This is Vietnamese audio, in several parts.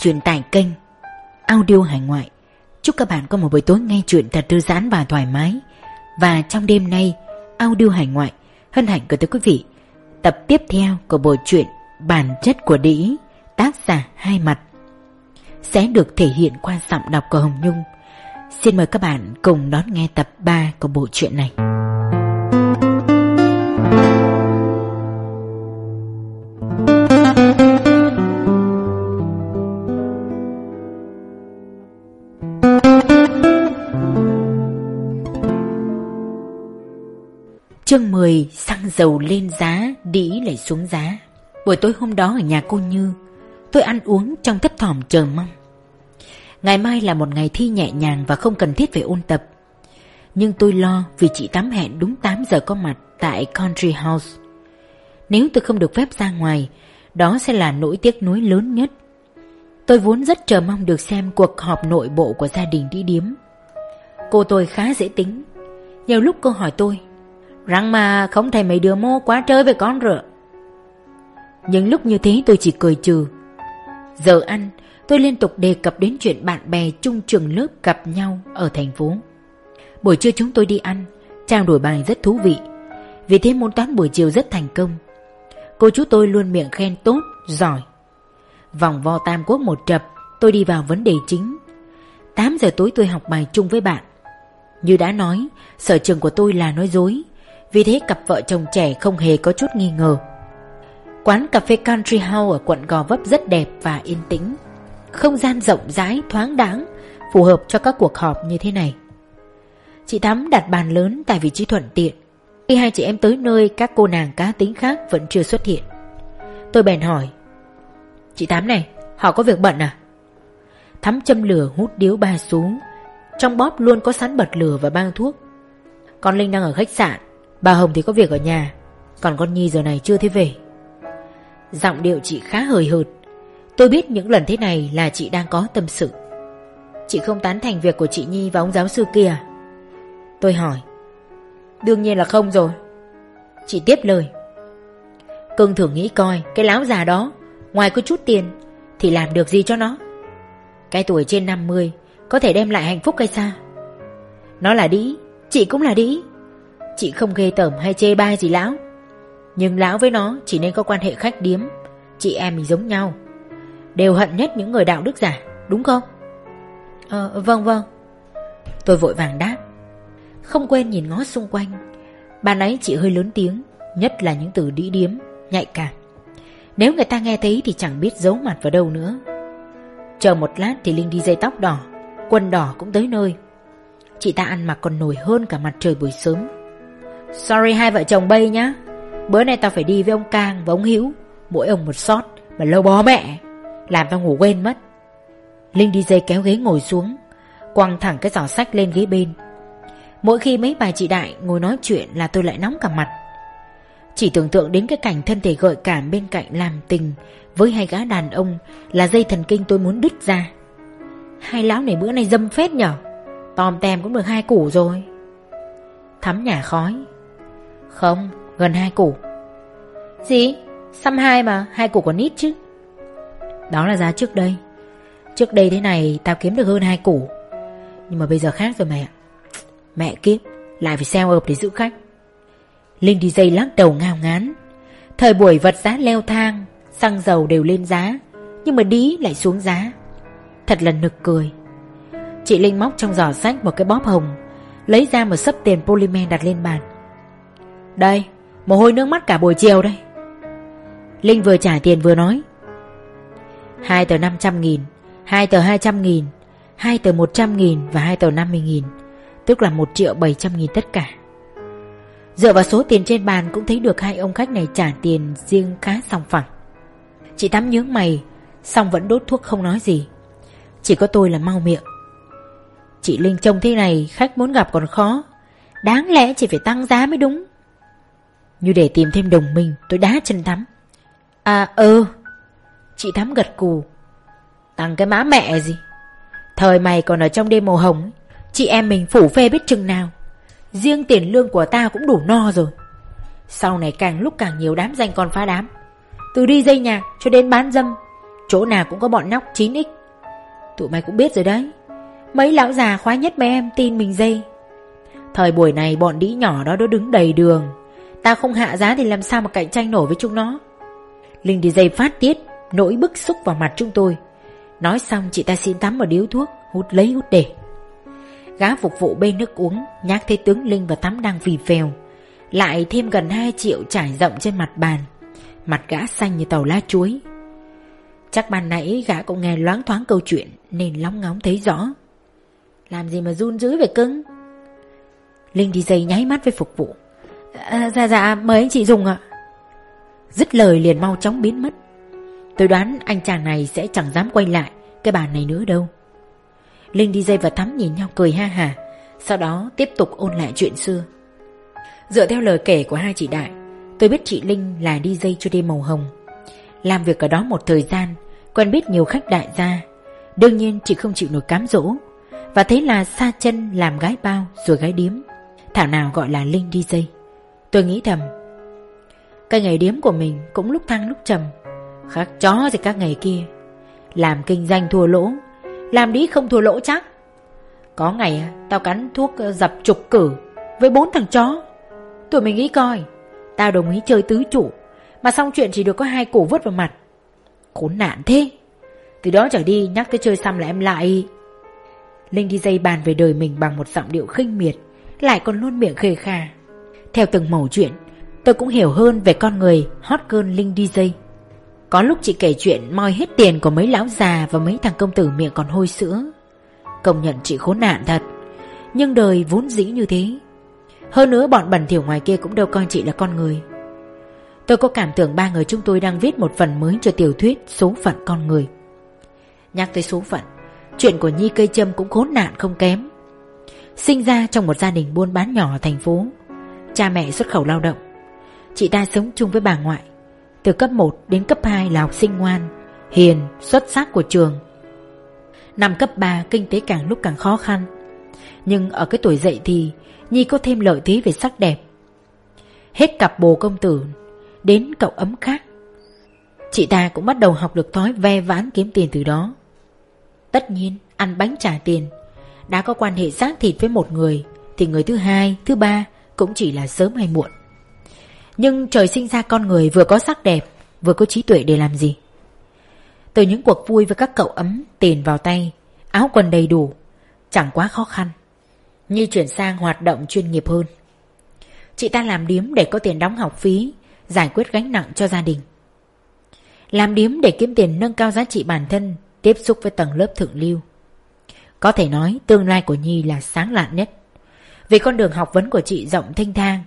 truyền tại kênh Audio Hải Ngoại. Chúc các bạn có một buổi tối nghe chuyện thật thư giãn và thoải mái. Và trong đêm nay, Audio Hải Ngoại hân hạnh gửi tới quý vị tập tiếp theo của bộ truyện Bản chất của đĩ tác giả hai mặt sẽ được thể hiện qua giọng đọc của Hồng Nhung. Xin mời các bạn cùng đón nghe tập 3 của bộ truyện này. Chương 10 xăng dầu lên giá, đĩ lại xuống giá. Buổi tối hôm đó ở nhà cô Như, tôi ăn uống trong thấp thỏm chờ mong. Ngày mai là một ngày thi nhẹ nhàng và không cần thiết phải ôn tập. Nhưng tôi lo vì chị Tám hẹn đúng 8 giờ có mặt tại Country House. Nếu tôi không được phép ra ngoài, đó sẽ là nỗi tiếc nuối lớn nhất. Tôi vốn rất chờ mong được xem cuộc họp nội bộ của gia đình đi điếm. Cô tôi khá dễ tính. Nhiều lúc cô hỏi tôi Rằng mà không thể mấy đứa mô quá chơi với con rửa. Những lúc như thế tôi chỉ cười trừ. Giờ ăn tôi liên tục đề cập đến chuyện bạn bè chung trường lớp gặp nhau ở thành phố. Buổi trưa chúng tôi đi ăn Trao đổi bài rất thú vị. Vì thế môn toán buổi chiều rất thành công. Cô chú tôi luôn miệng khen tốt, giỏi. Vòng vo tam quốc một trập Tôi đi vào vấn đề chính. 8 giờ tối tôi học bài chung với bạn. Như đã nói Sở trường của tôi là nói dối vì thế cặp vợ chồng trẻ không hề có chút nghi ngờ. Quán cà phê Country House ở quận Gò Vấp rất đẹp và yên tĩnh. Không gian rộng rãi, thoáng đáng Phù hợp cho các cuộc họp như thế này. Chị Thắm đặt bàn lớn tại vị trí thuận tiện. Khi hai chị em tới nơi các cô nàng cá tính khác vẫn chưa xuất hiện. Tôi bèn hỏi Chị Thắm này, họ có việc bận à? Thắm châm lửa hút điếu ba xuống Trong bóp luôn có sẵn bật lửa và băng thuốc. Con Linh đang ở khách sạn. Bà Hồng thì có việc ở nhà, Còn con Nhi giờ này chưa thấy về. Giọng điệu chị khá hời hợt. Tôi biết những lần thế này là chị đang có tâm sự. Chị không tán thành việc của chị Nhi và ông giáo sư kia. Tôi hỏi, Đương nhiên là không rồi. Chị tiếp lời, Cưng thử nghĩ coi, Cái láo già đó, Ngoài có chút tiền Thì làm được gì cho nó? Cái tuổi trên 50 Có thể đem lại hạnh phúc hay sao? Nó là đĩ, Chị cũng là đĩ. Chị không ghê tởm hay chê bai gì lão. Nhưng lão với nó chỉ nên có quan hệ khách điếm. Chị em mình giống nhau. Đều hận nhất những người đạo đức giả Đúng không? Ờ vâng vâng. Tôi vội vàng đáp. Không quên nhìn ngó xung quanh. Bà nãy chị hơi lớn tiếng Nhất là những từ đĩ điếm, nhạy cảm. Nếu người ta nghe thấy thì chẳng biết giấu mặt vào đâu nữa. Chờ một lát thì Linh đi dây tóc đỏ Quần đỏ cũng tới nơi. Chị ta ăn mặc còn nổi hơn cả mặt trời buổi sớm. Sorry hai vợ chồng bay nhá. Bữa nay tao phải đi với ông Cang và ông Hữu, Mỗi ông một sót Mà lâu bó mẹ, Làm tao ngủ quên mất. Linh đi dây kéo ghế ngồi xuống, Quăng thẳng cái giỏ sách lên ghế bên. Mỗi khi mấy bà chị đại ngồi nói chuyện là tôi lại nóng cả mặt. Chỉ tưởng tượng đến cái cảnh thân thể gợi cảm bên cạnh làm tình Với hai gã đàn ông Là dây thần kinh tôi muốn đứt ra. Hai lão này bữa nay dâm phết nhở, Tòm tem cũng được hai củ rồi. Thắm nhà khói không, gần hai củ. Gì? Xăm hai mà, hai củ còn ít chứ. Đó là giá trước đây. Trước đây thế này tao kiếm được hơn hai củ. Nhưng mà bây giờ khác rồi mẹ Mẹ kiếp Lại phải xeo ợp để giữ khách. Linh đi dây lắc đầu ngao ngán. Thời buổi vật giá leo thang Xăng dầu đều lên giá. Nhưng mà đí lại xuống giá. Thật là nực cười. Chị Linh móc trong giỏ sách một cái bóp hồng Lấy ra một sấp tiền polymer đặt lên bàn đây, Mồ hôi nước mắt cả buổi chiều đây. Linh vừa trả tiền vừa nói. Hai tờ 500 nghìn, Hai tờ 200 nghìn, Hai tờ 100 nghìn và hai tờ 50 nghìn, Tức là 1 triệu 700 nghìn tất cả. Dựa vào số tiền trên bàn Cũng thấy được hai ông khách này trả tiền Riêng khá song phẳng. Chị Tám nhướng mày Xong vẫn đốt thuốc không nói gì. Chỉ có tôi là mau miệng. Chị Linh trông thế này, Khách muốn gặp còn khó. Đáng lẽ chỉ phải tăng giá mới đúng như để tìm thêm đồng minh, Tôi đá chân Thắm. À ừ Chị Thắm gật cù. Tăng cái má mẹ gì? Thời mày còn ở trong đêm màu hồng Chị em mình phủ phê biết chừng nào. Riêng tiền lương của ta cũng đủ no rồi. Sau này càng lúc càng nhiều đám danh con phá đám. Từ đi dây nhạc cho đến bán dâm, Chỗ nào cũng có bọn nóc 9x Tụi mày cũng biết rồi đấy. Mấy lão già khoái nhất mấy em tin mình dây. Thời buổi này bọn đĩ nhỏ đó nó đứng đầy đường. Tao không hạ giá thì làm sao mà cạnh tranh nổi với chúng nó? Linh đi dây phát tiết, Nỗi bức xúc vào mặt chúng tôi. Nói xong, chị ta xin tắm một điếu thuốc, Hút lấy hút để. Gã phục vụ bên nước uống, Nhắc thấy tướng Linh và tắm đang phì phèo. Lại thêm gần 2 triệu trải rộng trên mặt bàn. Mặt gã xanh như tàu lá chuối. Chắc ban nãy gã cũng nghe loáng thoáng câu chuyện, Nên lóng ngóng thấy rõ. Làm gì mà run dữ về cưng? Linh đi dây nháy mắt với phục vụ à, Dạ dạ mời anh chị dùng ạ. Dứt lời liền mau chóng biến mất. Tôi đoán anh chàng này sẽ chẳng dám quay lại Cái bàn này nữa đâu. Linh đi dây và Thắm nhìn nhau cười ha hà Sau đó tiếp tục ôn lại chuyện xưa. Dựa theo lời kể của hai chị Đại Tôi biết chị Linh là đi dây cho đêm màu hồng. Làm việc ở đó một thời gian Quen biết nhiều khách đại gia. Đương nhiên chị không chịu nổi cám dỗ Và thế là xa chân làm gái bao rồi gái điếm. Thảo nào gọi là Linh đi dây. Tôi nghĩ thầm, Cái nghề điếm của mình cũng lúc thăng lúc trầm. Khác chó thì các ngày kia. Làm kinh doanh thua lỗ. Làm đi không thua lỗ chắc. Có ngày tao cắn thuốc dập trục cử Với bốn thằng chó. Tụi mình nghĩ coi, Tao đồng ý chơi tứ chủ Mà xong chuyện chỉ được có hai cổ vứt vào mặt. Khốn nạn thế. Từ đó trở đi nhắc tới chơi xăm là em lại. Linh đi dây bàn về đời mình bằng một giọng điệu khinh miệt, Lại còn luôn miệng khề khà theo từng mẩu chuyện, Tôi cũng hiểu hơn về con người hot girl Linh DJ Có lúc chị kể chuyện moi hết tiền của mấy lão già Và mấy thằng công tử miệng còn hôi sữa. Công nhận chị khốn nạn thật, Nhưng đời vốn dĩ như thế. Hơn nữa bọn bẩn thiểu ngoài kia cũng đâu coi chị là con người. Tôi có cảm tưởng ba người chúng tôi đang viết một phần mới cho tiểu thuyết Số phận con người. Nhắc tới số phận, Chuyện của Nhi cây châm cũng khốn nạn không kém. Sinh ra trong một gia đình buôn bán nhỏ ở thành phố. Cha mẹ xuất khẩu lao động. Chị ta sống chung với bà ngoại. Từ cấp 1 đến cấp 2 là học sinh ngoan Hiền, xuất sắc của trường. Năm cấp 3 kinh tế càng lúc càng khó khăn. Nhưng ở cái tuổi dậy thì Nhi có thêm lợi thế về sắc đẹp. Hết cặp bồ công tử Đến cậu ấm khác. Chị ta cũng bắt đầu học được thói ve vãn kiếm tiền từ đó. Tất nhiên ăn bánh trả tiền. Đã có quan hệ xác thịt với một người Thì người thứ hai, thứ ba cũng chỉ là sớm hay muộn. Nhưng trời sinh ra con người vừa có sắc đẹp, Vừa có trí tuệ để làm gì? Từ những cuộc vui với các cậu ấm, Tiền vào tay, Áo quần đầy đủ, Chẳng quá khó khăn. Như chuyển sang hoạt động chuyên nghiệp hơn. Chị ta làm điếm để có tiền đóng học phí, Giải quyết gánh nặng cho gia đình. Làm điếm để kiếm tiền nâng cao giá trị bản thân, Tiếp xúc với tầng lớp thượng lưu. Có thể nói tương lai của Nhi là sáng lạn nhất về con đường học vấn của chị rộng thanh thang.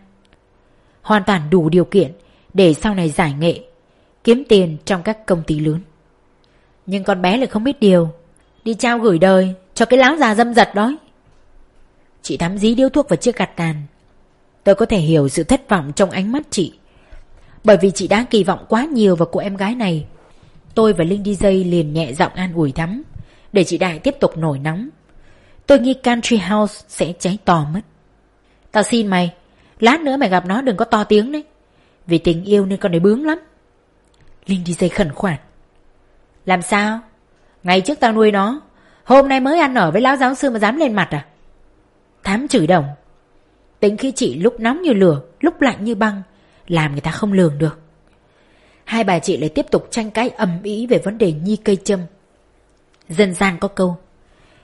Hoàn toàn đủ điều kiện Để sau này giải nghệ, Kiếm tiền trong các công ty lớn. Nhưng con bé lại không biết điều, Đi trao gửi đời Cho cái láo già dâm giật đó. Chị thắm dí điếu thuốc vào chiếc gạt tàn. Tôi có thể hiểu sự thất vọng trong ánh mắt chị. Bởi vì chị đã kỳ vọng quá nhiều vào cô em gái này. Tôi và Linh DJ liền nhẹ giọng an ủi thắm, Để chị Đại tiếp tục nổi nóng. Tôi nghi Country House sẽ cháy to mất. Tao xin mày, Lát nữa mày gặp nó đừng có to tiếng đấy. Vì tình yêu nên con này bướng lắm. Linh đi dây khẩn khoản. Làm sao? Ngày trước tao nuôi nó, Hôm nay mới ăn ở với lão giáo sư mà dám lên mặt à? Thám chửi đồng. Tính khi chị lúc nóng như lửa, Lúc lạnh như băng, Làm người ta không lường được. Hai bà chị lại tiếp tục tranh cãi ầm ĩ về vấn đề nhi cây châm. Dân gian có câu,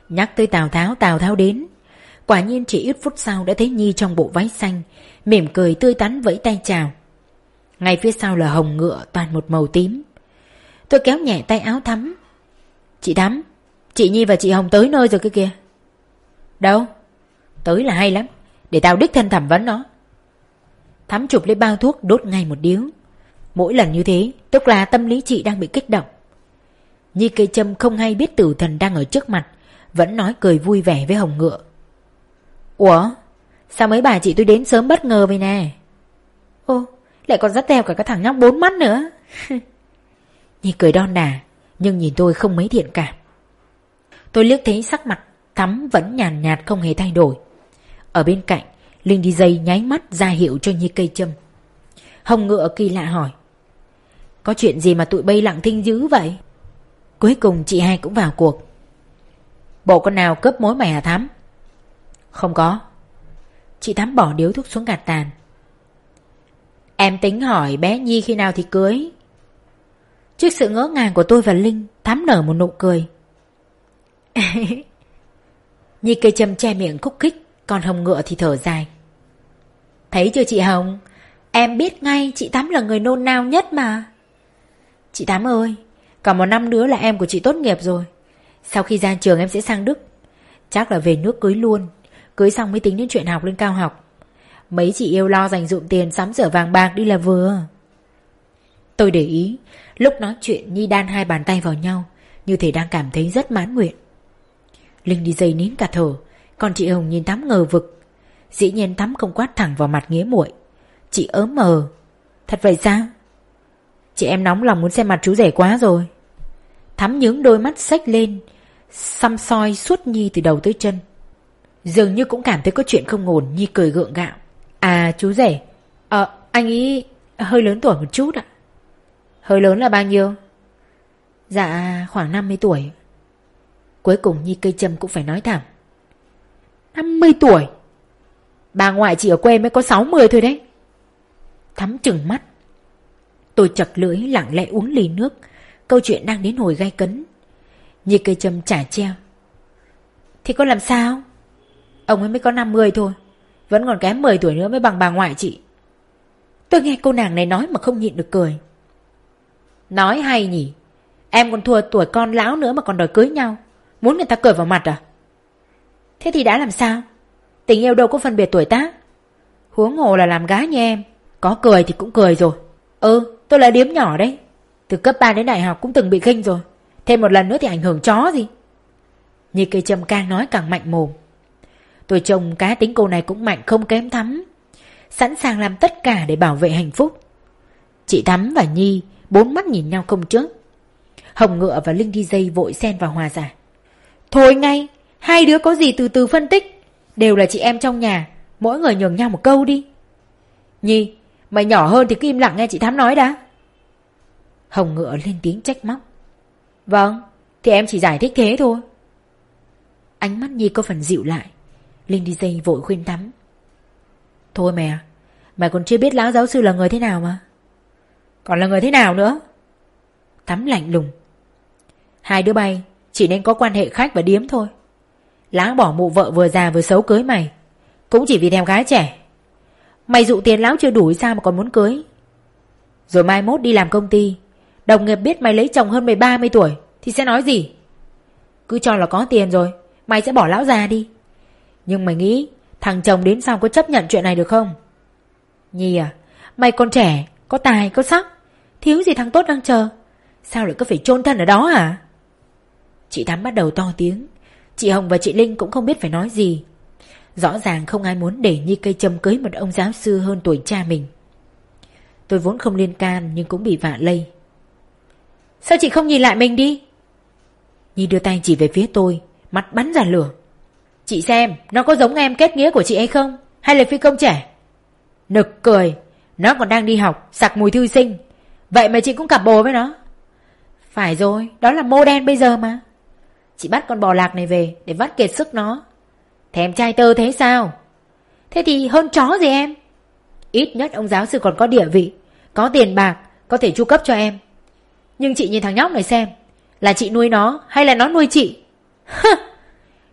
Nhắc tới Tào Tháo Tào Tháo đến Quả nhiên chỉ ít phút sau đã thấy Nhi trong bộ váy xanh, Mỉm cười tươi tắn vẫy tay chào. Ngay phía sau là hồng ngựa, toàn một màu tím. Tôi kéo nhẹ tay áo thắm. Chị Thắm Chị Nhi và chị Hồng tới nơi rồi kia kìa. Đâu? Tới là hay lắm, Để tao đích thân thẩm vấn nó. Thắm chụp lấy bao thuốc đốt ngay một điếu. Mỗi lần như thế, Tức là tâm lý chị đang bị kích động. Nhi cây châm không hay biết tử thần đang ở trước mặt, Vẫn nói cười vui vẻ với Hồng Ngựa. Ủa? Sao mấy bà chị tôi đến sớm bất ngờ vậy nè? Ô, Lại còn dắt theo cả cái thằng nhóc bốn mắt nữa. Nhi cười đon đà, Nhưng nhìn tôi không mấy thiện cảm. Tôi liếc thấy sắc mặt Thắm vẫn nhàn nhạt không hề thay đổi. Ở bên cạnh, Linh đi dây nháy mắt ra hiệu cho Nhi cây châm Hồng ngựa kỳ lạ hỏi, Có chuyện gì mà tụi bay lặng thinh dữ vậy? Cuối cùng chị hai cũng vào cuộc. Bộ con nào cướp mối mày hả Thắm? Không có. Chị tám bỏ điếu thuốc xuống gạt tàn. Em tính hỏi bé Nhi khi nào thì cưới. Trước sự ngỡ ngàng của tôi và Linh tám nở một nụ cười. Nhi cây châm che miệng khúc khích, Còn Hồng Ngựa thì thở dài. Thấy chưa chị Hồng? Em biết ngay chị tám là người nôn nao nhất mà. Chị tám ơi Còn một năm nữa là em của chị tốt nghiệp rồi. Sau khi ra trường em sẽ sang Đức. Chắc là về nước cưới luôn. Cưới xong mới tính đến chuyện học lên cao học. Mấy chị yêu lo dành dụm tiền sắm sửa vàng bạc đi là vừa. Tôi để ý, Lúc nói chuyện Nhi đan hai bàn tay vào nhau, Như thể đang cảm thấy rất mãn nguyện. Linh đi dây nín cả thở, Còn chị Hồng nhìn Thắm ngờ vực. Dĩ nhiên Thắm không quát thẳng vào mặt nghĩa muội. Chị ớm mờ. Thật vậy sao? Chị em nóng lòng muốn xem mặt chú rể quá rồi. Thắm nhướng đôi mắt xách lên, Xăm soi suốt Nhi từ đầu tới chân. Dường như cũng cảm thấy có chuyện không ổn, Nhi cười gượng gạo. À chú rể. Ờ anh ấy hơi lớn tuổi một chút ạ. Hơi lớn là bao nhiêu? Dạ khoảng 50 tuổi. Cuối cùng Nhi cây châm cũng phải nói thẳng. 50 tuổi? Bà ngoại chỉ ở quê mới có 60 thôi đấy. Thắm chừng mắt. Tôi chật lưỡi, lặng lẽ uống ly nước. Câu chuyện đang đến hồi gai cấn. Nhi cây châm trả treo. Thì có làm sao? Ông ấy mới có 50 thôi. Vẫn còn kém 10 tuổi nữa mới bằng bà ngoại chị. Tôi nghe cô nàng này nói mà không nhịn được cười. Nói hay nhỉ? Em còn thua tuổi con lão nữa mà còn đòi cưới nhau. Muốn người ta cười vào mặt à? Thế thì đã làm sao? Tình yêu đâu có phân biệt tuổi tác. Huống hồ là làm gái như em. Có cười thì cũng cười rồi. Ừ tôi là điếm nhỏ đấy. Từ cấp 3 đến đại học cũng từng bị khinh rồi. Thêm một lần nữa thì ảnh hưởng chó gì? Như cây trầm càng nói càng mạnh mồm. Tôi trông cá tính cô này cũng mạnh không kém Thắm. Sẵn sàng làm tất cả để bảo vệ hạnh phúc. Chị Thắm và Nhi, Bốn mắt nhìn nhau không chớp. Hồng Ngựa và Linh đi dây vội xen vào hòa giải. Thôi ngay, Hai đứa có gì từ từ phân tích. Đều là chị em trong nhà, Mỗi người nhường nhau một câu đi. Nhi, Mày nhỏ hơn thì cứ im lặng nghe chị Thắm nói đã. Hồng Ngựa lên tiếng trách móc. Vâng Thì em chỉ giải thích thế thôi. Ánh mắt Nhi có phần dịu lại. Linh đi dây vội khuyên tắm. Thôi mẹ Mày còn chưa biết lão giáo sư là người thế nào mà. Còn là người thế nào nữa? Tắm lạnh lùng. Hai đứa bay, chỉ nên có quan hệ khách và điếm thôi. Lão bỏ mụ vợ vừa già vừa xấu cưới mày, Cũng chỉ vì theo gái trẻ. Mày dụ tiền lão chưa đủ sao mà còn muốn cưới? Rồi mai mốt đi làm công ty, Đồng nghiệp biết mày lấy chồng hơn mày 30 tuổi, Thì sẽ nói gì? Cứ cho là có tiền rồi, Mày sẽ bỏ lão già đi. Nhưng mày nghĩ, Thằng chồng đến sau có chấp nhận chuyện này được không? Nhi à Mày còn trẻ, Có tài, có sắc. Thiếu gì thằng tốt đang chờ? Sao lại cứ phải chôn thân ở đó hả? Chị Thắm bắt đầu to tiếng. Chị Hồng và chị Linh cũng không biết phải nói gì. Rõ ràng không ai muốn để Nhi cây châm cưới một ông giáo sư hơn tuổi cha mình. Tôi vốn không liên can nhưng cũng bị vạ lây. Sao chị không nhìn lại mình đi? Nhi đưa tay chỉ về phía tôi, Mắt bắn ra lửa. Chị xem, nó có giống em kết nghĩa của chị hay không? Hay là phi công trẻ? Nực cười. Nó còn đang đi học, Sặc mùi thư sinh. Vậy mà chị cũng cặp bồ với nó. Phải rồi, Đó là mô đen bây giờ mà. Chị bắt con bò lạc này về Để vắt kiệt sức nó. Thèm trai tơ thế sao? Thế thì hơn chó gì em? Ít nhất ông giáo sư còn có địa vị, Có tiền bạc, Có thể chu cấp cho em. Nhưng chị nhìn thằng nhóc này xem, Là chị nuôi nó hay là nó nuôi chị?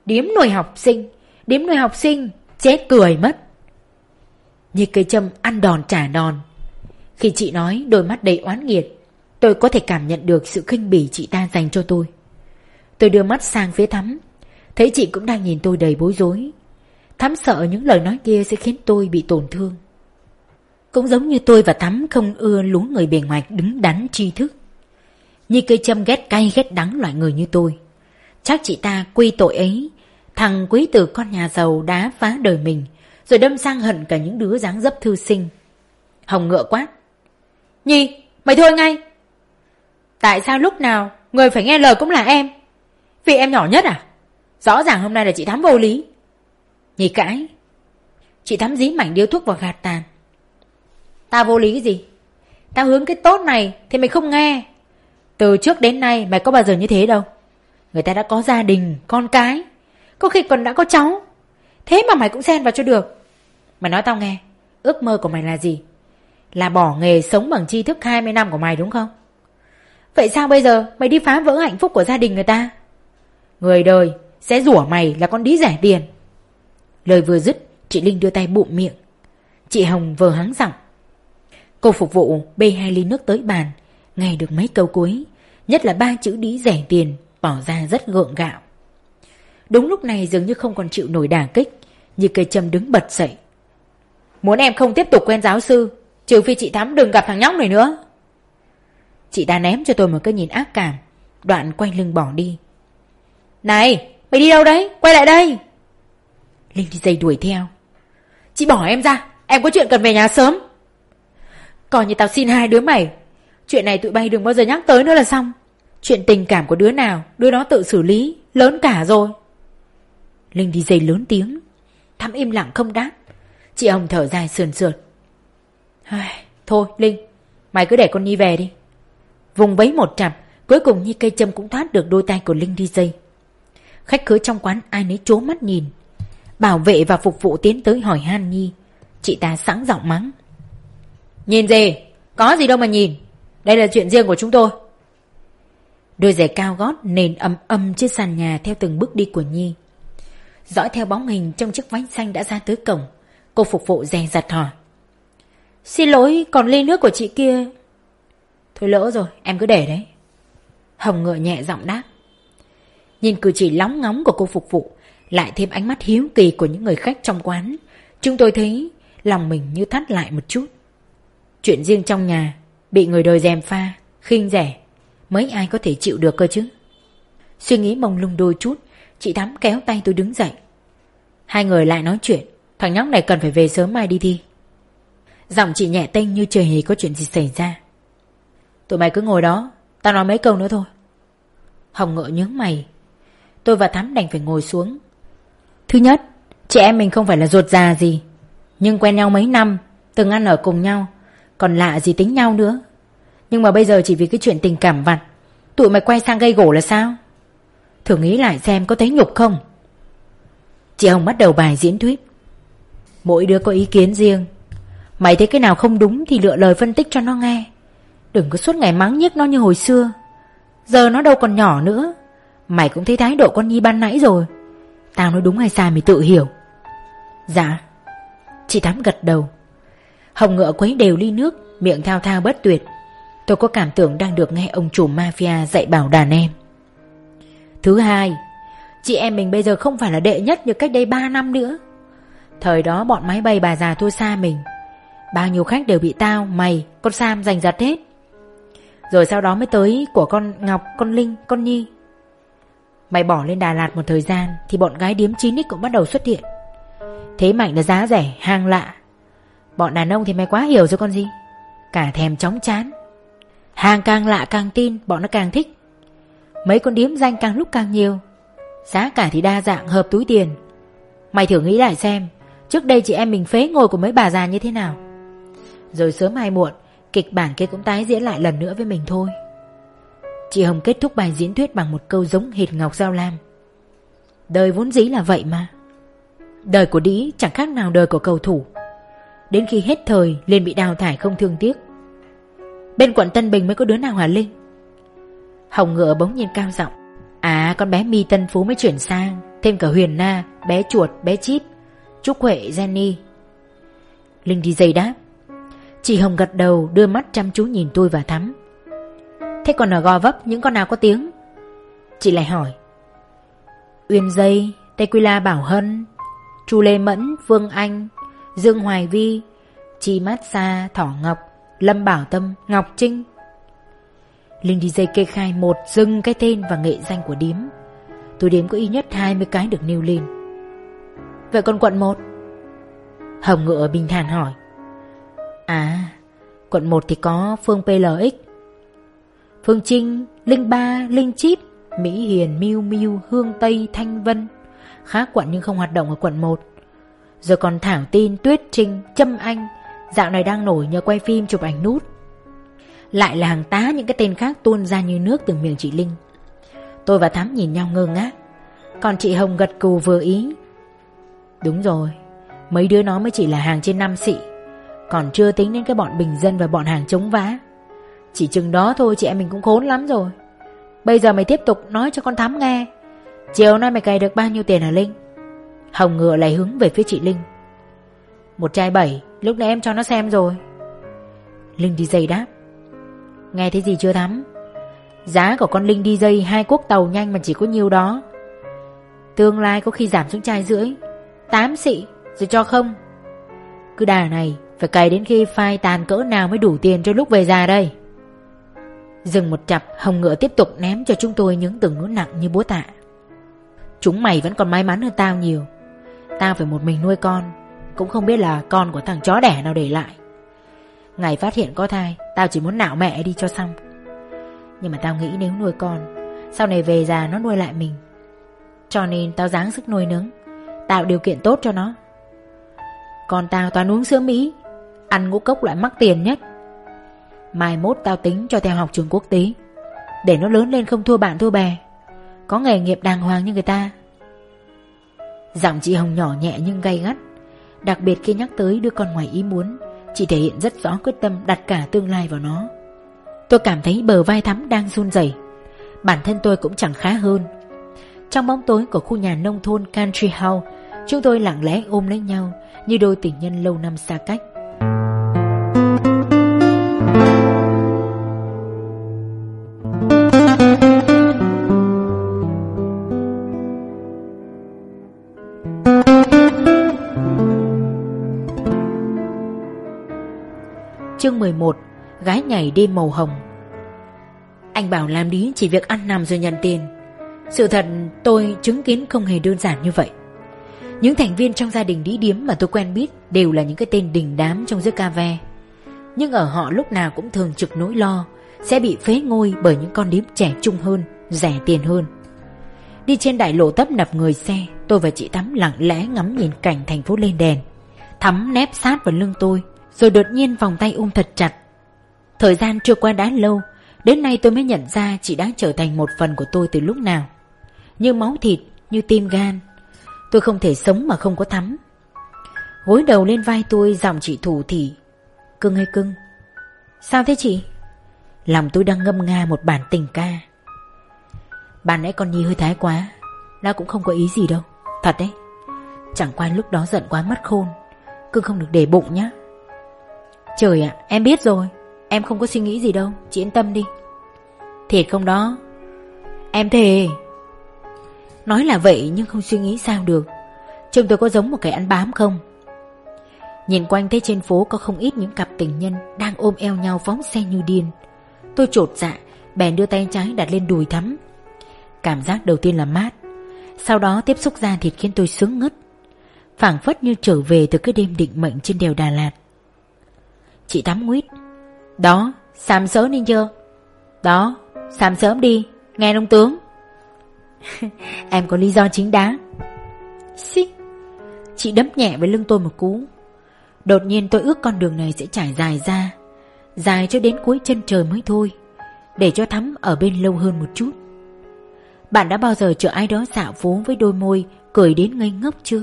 Điếm nuôi học sinh. Điếm nuôi học sinh, Chết cười mất. Như cây châm ăn đòn trả đòn. Khi chị nói, đôi mắt đầy oán nghiệt, Tôi có thể cảm nhận được sự khinh bỉ chị ta dành cho tôi. Tôi đưa mắt sang phía Thắm. Thấy chị cũng đang nhìn tôi đầy bối rối. Thắm sợ những lời nói kia sẽ khiến tôi bị tổn thương. Cũng giống như tôi và Thắm không ưa lú người bề ngoài đứng đắn tri thức. Như cây châm ghét cay, ghét đắng loại người như tôi. Chắc chị ta quy tội ấy. Thằng quý tử con nhà giàu đã phá đời mình Rồi đâm sang hận cả những đứa dáng dấp thư sinh. Hồng ngựa quát. Nhi, mày thôi ngay. Tại sao lúc nào Người phải nghe lời cũng là em? Vì em nhỏ nhất à? Rõ ràng hôm nay là chị Thắm vô lý. Nhi cãi. Chị Thắm dí mảnh điếu thuốc vào gạt tàn. Ta vô lý cái gì? Ta hướng cái tốt này Thì mày không nghe. Từ trước đến nay mày có bao giờ như thế đâu. Người ta đã có gia đình, con cái. Có khi còn đã có cháu. Thế mà mày cũng xen vào cho được. Mày nói tao nghe Ước mơ của mày là gì? Là bỏ nghề sống bằng tri thức 20 năm của mày đúng không? Vậy sao bây giờ mày đi phá vỡ hạnh phúc của gia đình người ta? Người đời sẽ rủa mày là con đĩ rẻ tiền. Lời vừa dứt Chị Linh đưa tay bụm miệng. Chị Hồng vờ hắng giọng. Cô phục vụ bê hai ly nước tới bàn Nghe được mấy câu cuối Nhất là ba chữ đĩ rẻ tiền. Bỏ ra rất gượng gạo. Đúng lúc này dường như không còn chịu nổi đả kích, Như cây châm đứng bật dậy. Muốn em không tiếp tục quen giáo sư, Trừ phi chị Thắm đừng gặp thằng nhóc này nữa. Chị ta ném cho tôi một cái nhìn ác cảm, Đoạn quay lưng bỏ đi. Này, Mày đi đâu đấy? Quay lại đây! Linh đi dây đuổi theo. Chị bỏ em ra, Em có chuyện cần về nhà sớm. Còn như tao xin hai đứa mày, Chuyện này tụi bay đừng bao giờ nhắc tới nữa là xong. Chuyện tình cảm của đứa nào, Đứa đó tự xử lý, Lớn cả rồi. Linh đi dây lớn tiếng. Thắm im lặng không đáp. Chị Hồng thở dài sườn sượt. Thôi, Linh, Mày cứ để con Nhi về đi. Vùng vấy một chặp Cuối cùng Nhi cây châm cũng thoát được đôi tay của Linh đi dây. Khách khứa trong quán ai nấy chố mắt nhìn. Bảo vệ và phục vụ tiến tới hỏi han Nhi. Chị ta sẵn giọng mắng. Nhìn gì? Có gì đâu mà nhìn. Đây là chuyện riêng của chúng tôi. Đôi giày cao gót nền âm âm trên sàn nhà theo từng bước đi của Nhi. Dõi theo bóng hình trong chiếc váy xanh đã ra tới cổng, Cô phục vụ dè dặt hỏi. Xin lỗi, còn ly nước của chị kia. Thôi lỡ rồi, em cứ để đấy. Hồng ngựa nhẹ giọng đáp. Nhìn cử chỉ lóng ngóng của cô phục vụ, Lại thêm ánh mắt hiếu kỳ của những người khách trong quán, Chúng tôi thấy lòng mình như thắt lại một chút. Chuyện riêng trong nhà Bị người đời dèm pha, khinh rẻ. Mấy ai có thể chịu được cơ chứ? Suy nghĩ mông lung đôi chút, Chị Thắm kéo tay tôi đứng dậy. Hai người lại nói chuyện, Thằng nhóc này cần phải về sớm mai đi thi. Giọng chị nhẹ tênh như trời hề có chuyện gì xảy ra. Tụi mày cứ ngồi đó, Tao nói mấy câu nữa thôi. Hồng ngựa nhướng mày. Tôi và Thắm đành phải ngồi xuống. Thứ nhất, Chị em mình không phải là ruột già gì, Nhưng quen nhau mấy năm, Từng ăn ở cùng nhau, Còn lạ gì tính nhau nữa. Nhưng mà bây giờ chỉ vì cái chuyện tình cảm vặt. Tụi mày quay sang gây gỗ là sao? Thử nghĩ lại xem có thấy nhục không? Chị Hồng bắt đầu bài diễn thuyết. Mỗi đứa có ý kiến riêng. Mày thấy cái nào không đúng thì lựa lời phân tích cho nó nghe. Đừng có suốt ngày mắng nhiếc nó như hồi xưa. Giờ nó đâu còn nhỏ nữa. Mày cũng thấy thái độ con Nhi ban nãy rồi. Tao nói đúng hay sai mày tự hiểu. Dạ. Chị Tám gật đầu. Hồng ngựa quấy đều ly nước, Miệng thao thao bất tuyệt. Tôi có cảm tưởng đang được nghe ông chủ mafia dạy bảo đàn em. Thứ hai Chị em mình bây giờ không phải là đệ nhất như cách đây 3 năm nữa. Thời đó bọn máy bay bà già thua xa mình. Bao nhiêu khách đều bị tao, mày, con Sam giành giật hết. Rồi sau đó mới tới của con Ngọc, con Linh, con Nhi. Mày bỏ lên Đà Lạt một thời gian Thì bọn gái điếm chín cũng bắt đầu xuất hiện. Thế mạnh là giá rẻ, hàng lạ. Bọn đàn ông thì mày quá hiểu rồi con gì. Cả thèm chóng chán. Hàng càng lạ càng tin, Bọn nó càng thích. Mấy con điếm danh càng lúc càng nhiều. Giá cả thì đa dạng, hợp túi tiền. Mày thử nghĩ lại xem, Trước đây chị em mình phế ngồi của mấy bà già như thế nào? Rồi sớm mai muộn, Kịch bản kia cũng tái diễn lại lần nữa với mình thôi. Chị Hồng kết thúc bài diễn thuyết bằng một câu giống hệt Ngọc Giao Lam. Đời vốn dĩ là vậy mà. Đời của Đĩ chẳng khác nào đời của cầu thủ. Đến khi hết thời, liền bị đào thải không thương tiếc. Bên quận Tân Bình mới có đứa nào hả Linh? Hồng ngựa bỗng nhiên cao giọng. À con bé Mi Tân Phú mới chuyển sang. Thêm cả Huyền Na, bé chuột, bé chip Trúc Huệ, Jenny. Linh đi dây đáp. Chị Hồng gật đầu đưa mắt chăm chú nhìn tôi và Thắm. Thế còn ở gò vấp những con nào có tiếng? Chị lại hỏi. Uyên Dây, Tequila Bảo Hân Chu Lê Mẫn, Vương Anh Dương Hoài Vi Chi Mát Sa, Thỏ Ngọc. Lâm Bảo Tâm, Ngọc Trinh. Linh DJ kê khai một dưng cái tên và nghệ danh của điếm. Tôi đếm có ít nhất 20 cái được nêu lên. Vậy còn quận 1 Hồng ngựa bình thản hỏi. À Quận 1 thì có Phương PLX Phương Trinh Linh Ba Linh Chip Mỹ Hiền Miu Miu Hương Tây Thanh Vân. Khá quận nhưng không hoạt động ở quận 1 Rồi còn Thảo Tin Tuyết Trinh Trâm Anh. Dạo này đang nổi nhờ quay phim chụp ảnh nút. Lại là hàng tá những cái tên khác tuôn ra như nước từ miệng chị Linh. Tôi và Thắm nhìn nhau ngơ ngác. Còn chị Hồng gật cù vừa ý. Đúng rồi, Mấy đứa nó mới chỉ là hàng trên năm xị. Còn chưa tính đến cái bọn bình dân và bọn hàng chống vá. Chỉ chừng đó thôi chị em mình cũng khốn lắm rồi. Bây giờ mày tiếp tục nói cho con Thắm nghe. Chiều nay mày cày được bao nhiêu tiền hả Linh? Hồng ngựa lại hướng về phía chị Linh. Một chai bảy Lúc nãy em cho nó xem rồi. Linh đi dây đáp. Nghe thấy gì chưa Thắm? Giá của con Linh đi dây hai quốc tàu nhanh mà chỉ có nhiêu đó. Tương lai có khi giảm xuống chai rưỡi. Tám xị, Rồi cho không. Cứ đà này, Phải cày đến khi phai tàn cỡ nào mới đủ tiền cho lúc về già đây. Dừng một chặp, Hồng ngựa tiếp tục ném cho chúng tôi những từ ngữ nặng như búa tạ. Chúng mày vẫn còn may mắn hơn tao nhiều. Tao phải một mình nuôi con. Cũng không biết là con của thằng chó đẻ nào để lại. Ngày phát hiện có thai, Tao chỉ muốn nạo mẹ đi cho xong. Nhưng mà tao nghĩ nếu nuôi con, Sau này về già nó nuôi lại mình. Cho nên tao dáng sức nuôi nấng, Tạo điều kiện tốt cho nó. Còn tao toàn uống sữa Mỹ, Ăn ngũ cốc loại mắc tiền nhất. Mai mốt tao tính cho theo học trường quốc tế, Để nó lớn lên không thua bạn thua bè. Có nghề nghiệp đàng hoàng như người ta. Giọng chị Hồng nhỏ nhẹ nhưng gay gắt. Đặc biệt khi nhắc tới đứa con ngoài ý muốn, Chị thể hiện rất rõ quyết tâm đặt cả tương lai vào nó. Tôi cảm thấy bờ vai thắm đang run rẩy. Bản thân tôi cũng chẳng khá hơn. Trong bóng tối của khu nhà nông thôn Country House, Chúng tôi lặng lẽ ôm lấy nhau Như đôi tình nhân lâu năm xa cách. Chương 11 Gái nhảy đêm màu hồng. Anh bảo làm lý chỉ việc ăn nằm rồi nhận tiền. Sự thật tôi chứng kiến không hề đơn giản như vậy. Những thành viên trong gia đình đĩ điếm mà tôi quen biết Đều là những cái tên đình đám trong giới ca ve. Nhưng ở họ lúc nào cũng thường trực nỗi lo, Sẽ bị phế ngôi bởi những con điếm trẻ trung hơn, Rẻ tiền hơn. Đi trên đại lộ tấp nập người xe, Tôi và chị tắm lặng lẽ ngắm nhìn cảnh thành phố lên đèn, Thắm nép sát vào lưng tôi rồi đột nhiên vòng tay ôm thật chặt. Thời gian trôi qua đã lâu Đến nay tôi mới nhận ra chị đã trở thành một phần của tôi từ lúc nào. Như máu thịt, như tim gan Tôi không thể sống mà không có thắm. Gối đầu lên vai tôi giọng chị thủ thì Cưng hay cưng? Sao thế chị? Lòng tôi đang ngâm nga một bản tình ca. Bạn nãy con Nhi hơi thái quá Nó cũng không có ý gì đâu Thật đấy. Chẳng qua lúc đó giận quá mất khôn Cưng không được để bụng nhá. Trời ạ, em biết rồi. Em không có suy nghĩ gì đâu. Chị yên tâm đi. Thiệt không đó? Em thề. Nói là vậy nhưng không suy nghĩ sao được. Trông tôi có giống một cái ăn bám không? Nhìn quanh thấy trên phố có không ít những cặp tình nhân Đang ôm eo nhau phóng xe như điên. Tôi trột dạ Bèn đưa tay trái đặt lên đùi thắm. Cảm giác đầu tiên là mát. Sau đó tiếp xúc da thịt khiến tôi sướng ngất. Phảng phất như trở về từ cái đêm định mệnh trên đèo Đà Lạt. Chị tắm nguyết. Đó, xàm sớm đi chưa? Đó, xàm sớm đi Nghe ông tướng. Em có lý do chính đáng. Xí Chị đấm nhẹ với lưng tôi một cú. Đột nhiên tôi ước con đường này sẽ trải dài ra Dài cho đến cuối chân trời mới thôi Để cho Thắm ở bên lâu hơn một chút. Bạn đã bao giờ chờ ai đó xạo phố với đôi môi Cười đến ngây ngốc chưa?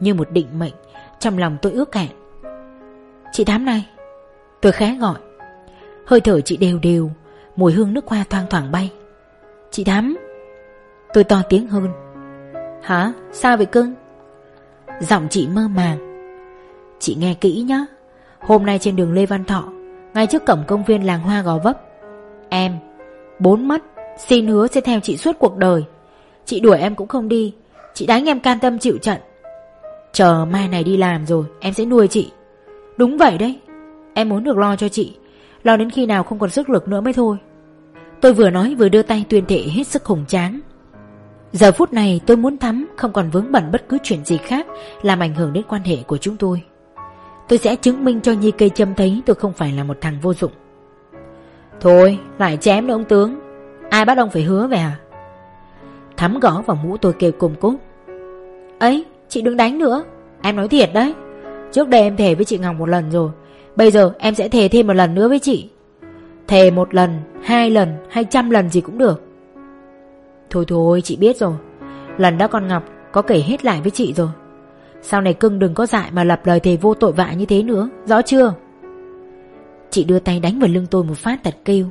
Như một định mệnh Trong lòng tôi ước hẹn. Chị Thám này. Tôi khẽ gọi. Hơi thở chị đều đều, Mùi hương nước hoa thoang thoảng bay. Chị Thám Tôi to tiếng hơn. Hả? Sao vậy cưng? Giọng chị mơ màng. Chị nghe kỹ nhá. Hôm nay trên đường Lê Văn Thọ, Ngay trước cổng công viên làng hoa gò vấp, Em, Bốn mắt Xin hứa sẽ theo chị suốt cuộc đời. Chị đuổi em cũng không đi. Chị đánh em can tâm chịu trận. Chờ mai này đi làm rồi, Em sẽ nuôi chị. Đúng vậy đấy. Em muốn được lo cho chị. Lo đến khi nào không còn sức lực nữa mới thôi. Tôi vừa nói vừa đưa tay tuyên thệ hết sức hùng tráng. Giờ phút này tôi muốn thắm, Không còn vướng bẩn bất cứ chuyện gì khác, Làm ảnh hưởng đến quan hệ của chúng tôi. Tôi sẽ chứng minh cho Nhi cây châm thấy Tôi không phải là một thằng vô dụng. Thôi, lại chém nữa ông tướng. Ai bắt ông phải hứa về à? Thắm gõ vào mũ tôi kêu cùng cốt Ấy, chị đừng đánh nữa. Em nói thiệt đấy. Trước đây em thề với chị Ngọc một lần rồi. Bây giờ em sẽ thề thêm một lần nữa với chị. Thề một lần, hai lần, hay trăm lần gì cũng được. Thôi thôi chị biết rồi. Lần đó con Ngọc có kể hết lại với chị rồi. Sau này cưng đừng có dại mà lập lời thề vô tội vạ như thế nữa Rõ chưa? Chị đưa tay đánh vào lưng tôi một phát tật kêu.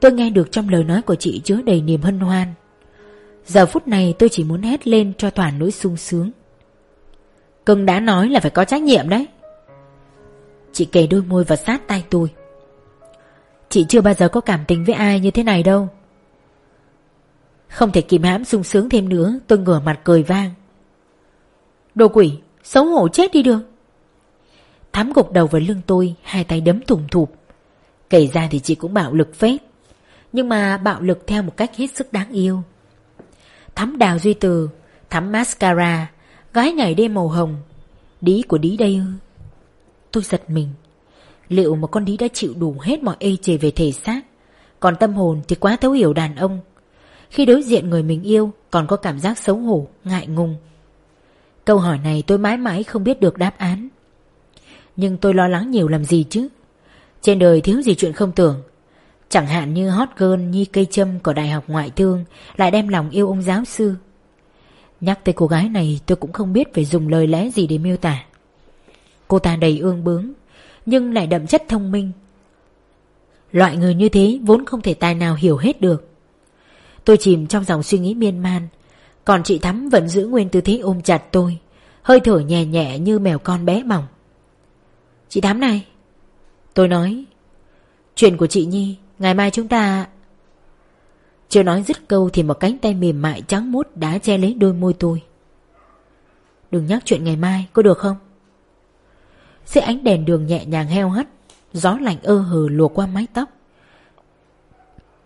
Tôi nghe được trong lời nói của chị chứa đầy niềm hân hoan. Giờ phút này tôi chỉ muốn hét lên cho toàn nỗi sung sướng. Cưng đã nói là phải có trách nhiệm đấy. Chị kề đôi môi và sát tay tôi. Chị chưa bao giờ có cảm tình với ai như thế này đâu. Không thể kìm hãm sung sướng thêm nữa, Tôi ngửa mặt cười vang. Đồ quỷ, Xấu hổ chết đi được. Thắm gục đầu vào lưng tôi, Hai tay đấm thùng thụp. Kể ra thì chị cũng bạo lực phết. Nhưng mà bạo lực theo một cách hết sức đáng yêu. Thắm đào duy từ, Thắm mascara Gái ngày đêm màu hồng. Đí của đí đây ư? Tôi giật mình. Liệu mà con đí đã chịu đủ hết mọi ê chề về thể xác? Còn tâm hồn thì quá thấu hiểu đàn ông. Khi đối diện người mình yêu Còn có cảm giác xấu hổ, ngại ngùng. Câu hỏi này tôi mãi mãi không biết được đáp án. Nhưng tôi lo lắng nhiều làm gì chứ? Trên đời thiếu gì chuyện không tưởng. Chẳng hạn như hot girl Nhi Cây Châm của Đại học Ngoại thương Lại đem lòng yêu ông giáo sư. Nhắc tới cô gái này, tôi cũng không biết phải dùng lời lẽ gì để miêu tả. Cô ta đầy ương bướng, Nhưng lại đậm chất thông minh. Loại người như thế vốn không thể tài nào hiểu hết được. Tôi chìm trong dòng suy nghĩ miên man, Còn chị Thắm vẫn giữ nguyên tư thế ôm chặt tôi, Hơi thở nhẹ nhẹ như mèo con bé mỏng. Chị Thắm này, Tôi nói, Chuyện của chị Nhi, Ngày mai chúng ta chưa nói dứt câu thì một cánh tay mềm mại trắng mút đã che lấy đôi môi tôi. Đừng nhắc chuyện ngày mai, có được không? Dưới ánh đèn đường nhẹ nhàng heo hắt, Gió lạnh ơ hờ lùa qua mái tóc.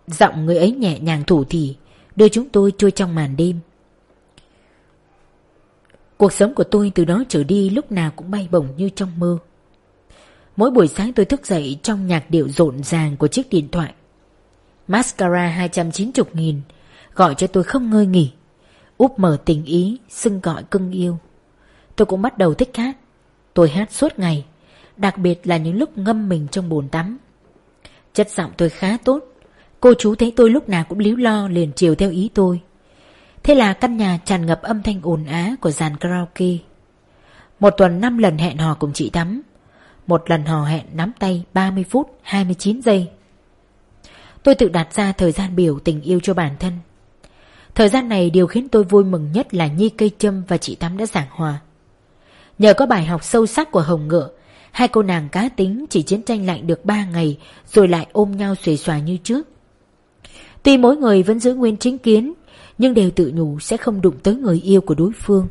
Giọng người ấy nhẹ nhàng thủ thỉ, Đưa chúng tôi trôi trong màn đêm. Cuộc sống của tôi từ đó trở đi lúc nào cũng bay bổng như trong mơ. Mỗi buổi sáng tôi thức dậy trong nhạc điệu rộn ràng của chiếc điện thoại. Mascara 290 nghìn, Gọi cho tôi không ngơi nghỉ. Úp mở tình ý, Xưng gọi cưng yêu. Tôi cũng bắt đầu thích hát. Tôi hát suốt ngày, Đặc biệt là những lúc ngâm mình trong bồn tắm. Chất giọng tôi khá tốt. Cô chú thấy tôi lúc nào cũng líu lo liền chiều theo ý tôi. Thế là căn nhà tràn ngập âm thanh ồn á của dàn karaoke. Một tuần 5 lần hẹn hò cùng chị Tắm Một lần hò hẹn nắm tay 30 phút 29 giây. Tôi tự đặt ra thời gian biểu tình yêu cho bản thân. Thời gian này điều khiến tôi vui mừng nhất là Nhi Cây Trâm và chị Tắm đã giảng hòa. Nhờ có bài học sâu sắc của Hồng Ngựa, Hai cô nàng cá tính chỉ chiến tranh lạnh được ba ngày Rồi lại ôm nhau xuề xòa như trước. Tuy mỗi người vẫn giữ nguyên chính kiến, Nhưng đều tự nhủ sẽ không đụng tới người yêu của đối phương.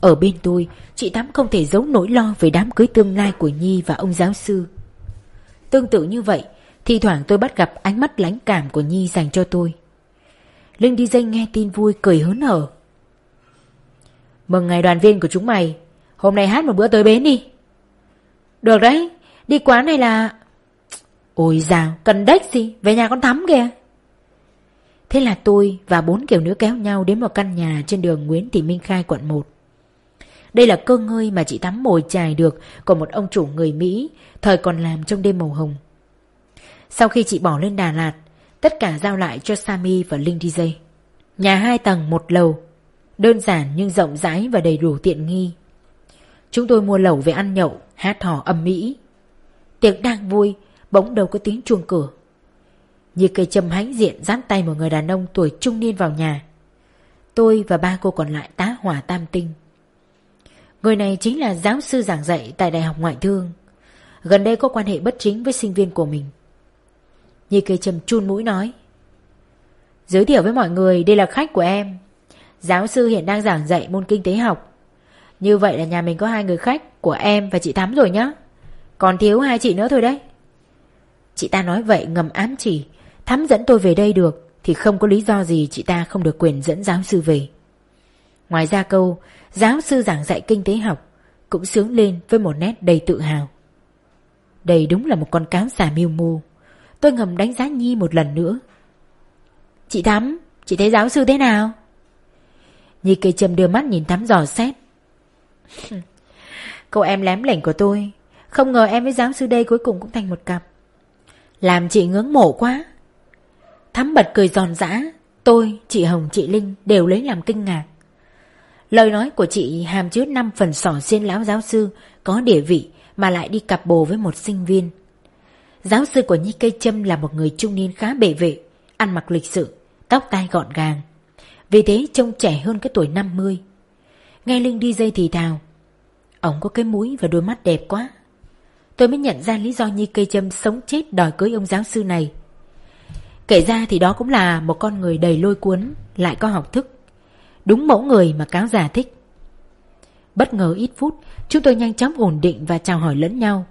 Ở bên tôi, Chị Tám không thể giấu nỗi lo về đám cưới tương lai của Nhi và ông giáo sư. Tương tự như vậy thì thoảng tôi bắt gặp ánh mắt lãnh cảm của Nhi dành cho tôi. Linh đi dây nghe tin vui cười hớn hở. Mừng ngày đoàn viên của chúng mày. Hôm nay hát một bữa tới bến đi. Được đấy. Đi quán này là Ôi dào cần đếch gì? Về nhà con thắm kìa. Thế là tôi và bốn kiểu nữ kéo nhau Đến một căn nhà trên đường Nguyễn Thị Minh Khai, quận 1 Đây là cơ ngơi mà chị tắm mồi chài được Của một ông chủ người Mỹ, Thời còn làm trong đêm màu hồng. Sau khi chị bỏ lên Đà Lạt Tất cả giao lại cho Sammy và Linh DJ Nhà hai tầng một lầu Đơn giản nhưng rộng rãi và đầy đủ tiện nghi Chúng tôi mua lẩu về ăn nhậu, hát hò âm mỹ. Tiệc đang vui, bỗng đầu có tiếng chuông cửa. Như cây châm hãnh diện dán tay một người đàn ông tuổi trung niên vào nhà. Tôi và ba cô còn lại tá hỏa tam tinh. Người này chính là giáo sư giảng dạy tại Đại học Ngoại thương. Gần đây có quan hệ bất chính với sinh viên của mình. Như cây trầm chun mũi nói. Giới thiệu với mọi người, đây là khách của em. Giáo sư hiện đang giảng dạy môn kinh tế học. Như vậy là nhà mình có hai người khách Của em và chị Thắm rồi nhá. Còn thiếu hai chị nữa thôi đấy. Chị ta nói vậy ngầm ám chỉ. Thắm dẫn tôi về đây được, Thì không có lý do gì chị ta không được quyền dẫn giáo sư về. Ngoài ra câu, Giáo sư giảng dạy kinh tế học Cũng sướng lên với một nét đầy tự hào. Đây đúng là một con cáo xà miêu mô Tôi ngầm đánh giá Nhi một lần nữa. Chị Thắm Chị thấy giáo sư thế nào? Nhi cây châm đưa mắt nhìn Thắm dò xét. Cậu em lém lỉnh của tôi Không ngờ em với giáo sư đây cuối cùng cũng thành một cặp. Làm chị ngưỡng mộ quá. Thắm bật cười giòn giã. Tôi, chị Hồng, chị Linh đều lấy làm kinh ngạc. Lời nói của chị hàm chứa 5 phần sỏ xiên lão giáo sư Có địa vị mà lại đi cặp bồ với một sinh viên. Giáo sư của Nhi Cây Trâm là một người trung niên khá bệ vệ Ăn mặc lịch sự, tóc tai gọn gàng. Vì thế trông trẻ hơn cái tuổi 50 Nghe Linh đi dây thì thào Ông có cái mũi và đôi mắt đẹp quá. Tôi mới nhận ra lý do Nhi Cây Trâm sống chết đòi cưới ông giáo sư này. Kể ra thì đó cũng là một con người đầy lôi cuốn Lại có học thức Đúng mẫu người mà cáo già thích. Bất ngờ ít phút Chúng tôi nhanh chóng ổn định và chào hỏi lẫn nhau.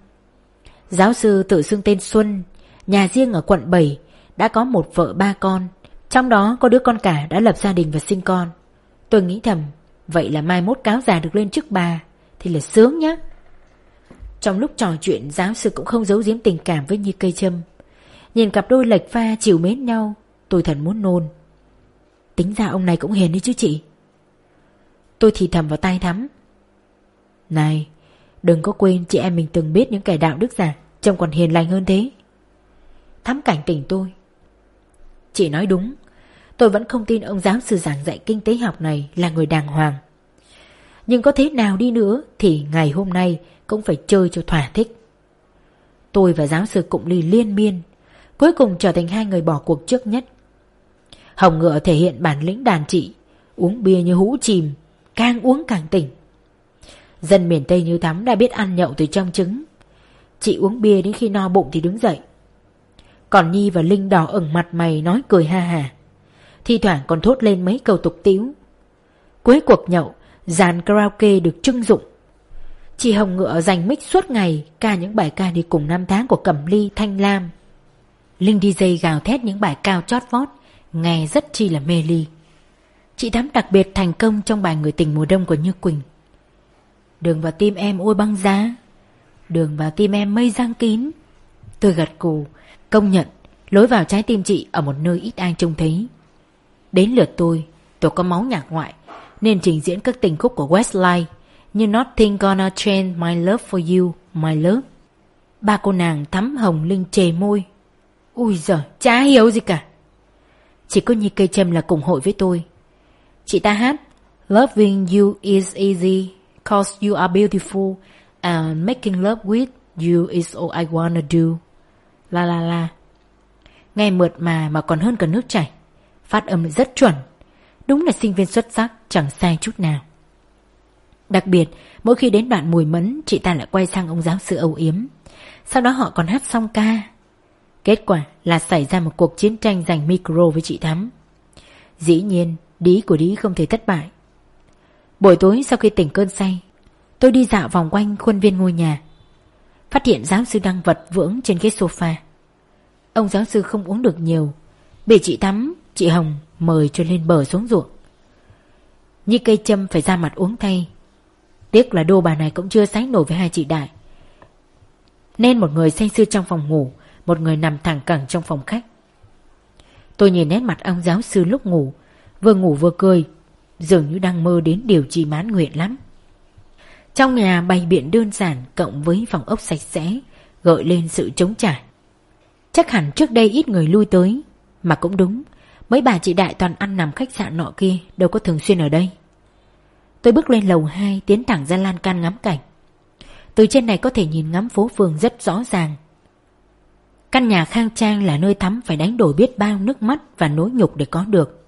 Giáo sư tự xưng tên Xuân, Nhà riêng ở quận 7 Đã có một vợ ba con. Trong đó có đứa con cả đã lập gia đình và sinh con. Tôi nghĩ thầm, Vậy là mai mốt cáo già được lên chức bà, Thì là sướng nhá. Trong lúc trò chuyện, Giáo sư cũng không giấu giếm tình cảm với Như cây châm Nhìn cặp đôi lệch pha chiều mến nhau, Tôi thật muốn nôn. Tính ra ông này cũng hiền đấy chứ chị. Tôi thì thầm vào tai thắm. Này Đừng có quên chị em mình từng biết những kẻ đạo đức giả Trông còn hiền lành hơn thế. Thắm cảnh tỉnh tôi. Chị nói đúng, Tôi vẫn không tin ông giáo sư giảng dạy kinh tế học này là người đàng hoàng. Nhưng có thế nào đi nữa Thì ngày hôm nay cũng phải chơi cho thỏa thích. Tôi và giáo sư cụng ly liên miên, Cuối cùng trở thành hai người bỏ cuộc trước nhất. Hồng ngựa thể hiện bản lĩnh đàn trị Uống bia như hũ chìm, Càng uống càng tỉnh. Dân miền Tây như Thắm đã biết ăn nhậu từ trong trứng. Chị uống bia đến khi no bụng thì đứng dậy. Còn Nhi và Linh đỏ ửng mặt mày nói cười ha hà. Thi thoảng còn thốt lên mấy câu tục tiếu. Cuối cuộc nhậu Dàn karaoke được trưng dụng. Chị Hồng Ngựa dành mic suốt ngày Ca những bài ca đi cùng năm tháng của Cẩm Ly, Thanh Lam. Linh DJ gào thét những bài cao chót vót Nghe rất chi là mê ly. Chị Thắm đặc biệt thành công trong bài Người tình mùa đông của Như Quỳnh. Đường vào tim em ôi băng giá. Đường vào tim em mây giang kín. Tôi gật cù, Công nhận, Lối vào trái tim chị ở một nơi ít ai trông thấy. Đến lượt tôi Tôi có máu nhạc ngoại, Nên trình diễn các tình khúc của Westlife Như Nothing Gonna Change My Love For You, My Love. Ba cô nàng thắm hồng linh chề môi. Ui giời, chả hiểu gì cả. Chỉ có Nhi Cây Trâm là cùng hội với tôi. Chị ta hát, Loving you is easy. Cause you are beautiful And making love with you is all I wanna do La la la. Nghe mượt mà mà còn hơn cả nước chảy. Phát âm rất chuẩn. Đúng là sinh viên xuất sắc, Chẳng sai chút nào. Đặc biệt, mỗi khi đến đoạn mùi mẫn, Chị ta lại quay sang ông giáo sư âu yếm. Sau đó họ còn hát xong ca. Kết quả là xảy ra một cuộc chiến tranh giành micro với chị Thắm. Dĩ nhiên, Đí của Đí không thể thất bại. Buổi tối sau khi tỉnh cơn say Tôi đi dạo vòng quanh khuôn viên ngôi nhà. Phát hiện giáo sư đang vật vưỡng trên ghế sofa. Ông giáo sư không uống được nhiều Bị chị tắm, chị Hồng mời cho lên bờ xuống ruộng. Như cây châm phải ra mặt uống thay. Tiếc là đô bà này cũng chưa sánh nổi với hai chị đại. Nên một người say sư trong phòng ngủ Một người nằm thẳng cẳng trong phòng khách. Tôi nhìn nét mặt ông giáo sư lúc ngủ Vừa ngủ vừa cười Dường như đang mơ đến điều chi mãn nguyện lắm Trong nhà bày biện đơn giản Cộng với phòng ốc sạch sẽ, Gợi lên sự chống trả. Chắc hẳn trước đây ít người lui tới, Mà cũng đúng, Mấy bà chị đại toàn ăn nằm khách sạn nọ kia Đâu có thường xuyên ở đây Tôi bước lên lầu 2 Tiến thẳng ra lan can ngắm cảnh Từ trên này có thể nhìn ngắm phố phường rất rõ ràng Căn nhà khang trang là nơi thắm phải đánh đổi biết bao nước mắt và nỗi nhục để có được.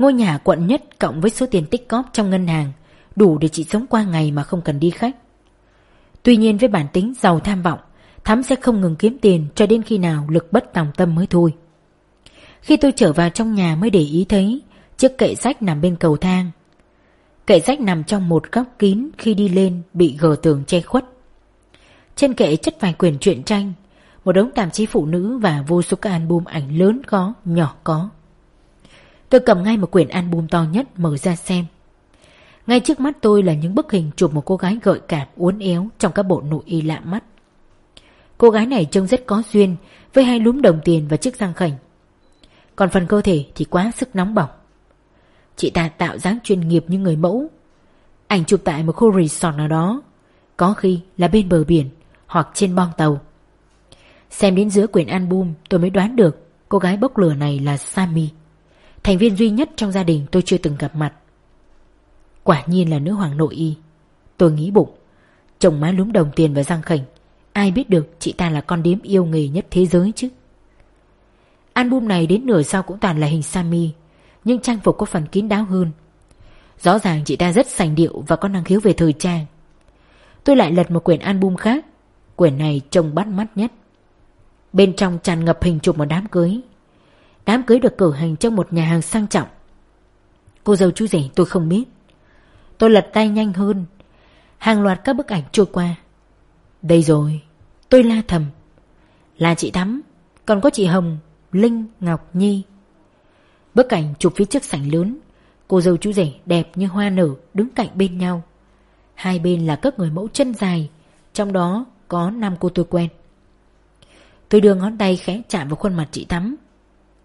Ngôi nhà quận nhất cộng với số tiền tích cóp trong ngân hàng đủ để chị sống qua ngày mà không cần đi khách. Tuy nhiên với bản tính giàu tham vọng, Thắm sẽ không ngừng kiếm tiền cho đến khi nào lực bất tòng tâm mới thôi. Khi tôi trở vào trong nhà mới để ý thấy chiếc kệ sách nằm bên cầu thang. Kệ sách nằm trong một góc kín khi đi lên bị gờ tường che khuất. Trên kệ chất vài quyển truyện tranh, một đống tạp chí phụ nữ và vô số các album ảnh lớn có, nhỏ có. Tôi cầm ngay một quyển album to nhất mở ra xem. Ngay trước mắt tôi là những bức hình chụp một cô gái gợi cảm uốn éo trong các bộ nội y lạ mắt. Cô gái này trông rất có duyên với hai lúm đồng tiền và chiếc răng khảnh. Còn phần cơ thể thì quá sức nóng bỏng. Chị ta tạo dáng chuyên nghiệp như người mẫu. Ảnh chụp tại một khu resort nào đó, có khi là bên bờ biển hoặc trên bong tàu. Xem đến giữa quyển album tôi mới đoán được cô gái bốc lửa này là Sami. Thành viên duy nhất trong gia đình tôi chưa từng gặp mặt. Quả nhiên là nữ hoàng nội y. Tôi nghĩ bụng. Chồng má lúm đồng tiền và răng khỉnh. Ai biết được chị ta là con điếm yêu nghề nhất thế giới chứ. Album này đến nửa sau cũng toàn là hình Sami. Nhưng trang phục có phần kín đáo hơn. Rõ ràng chị ta rất sành điệu và có năng khiếu về thời trang. Tôi lại lật một quyển album khác. Quyển này trông bắt mắt nhất. Bên trong tràn ngập hình chụp một đám cưới. Đám cưới được cử hành trong một nhà hàng sang trọng. Cô dâu chú rể tôi không biết. Tôi lật tay nhanh hơn. Hàng loạt các bức ảnh trôi qua. Đây rồi. Tôi la thầm. Là chị Thắm. Còn có chị Hồng, Linh, Ngọc, Nhi. Bức ảnh chụp phía trước sảnh lớn. Cô dâu chú rể đẹp như hoa nở đứng cạnh bên nhau. Hai bên là các người mẫu chân dài. Trong đó có năm cô tôi quen. Tôi đưa ngón tay khẽ chạm vào khuôn mặt chị Thắm.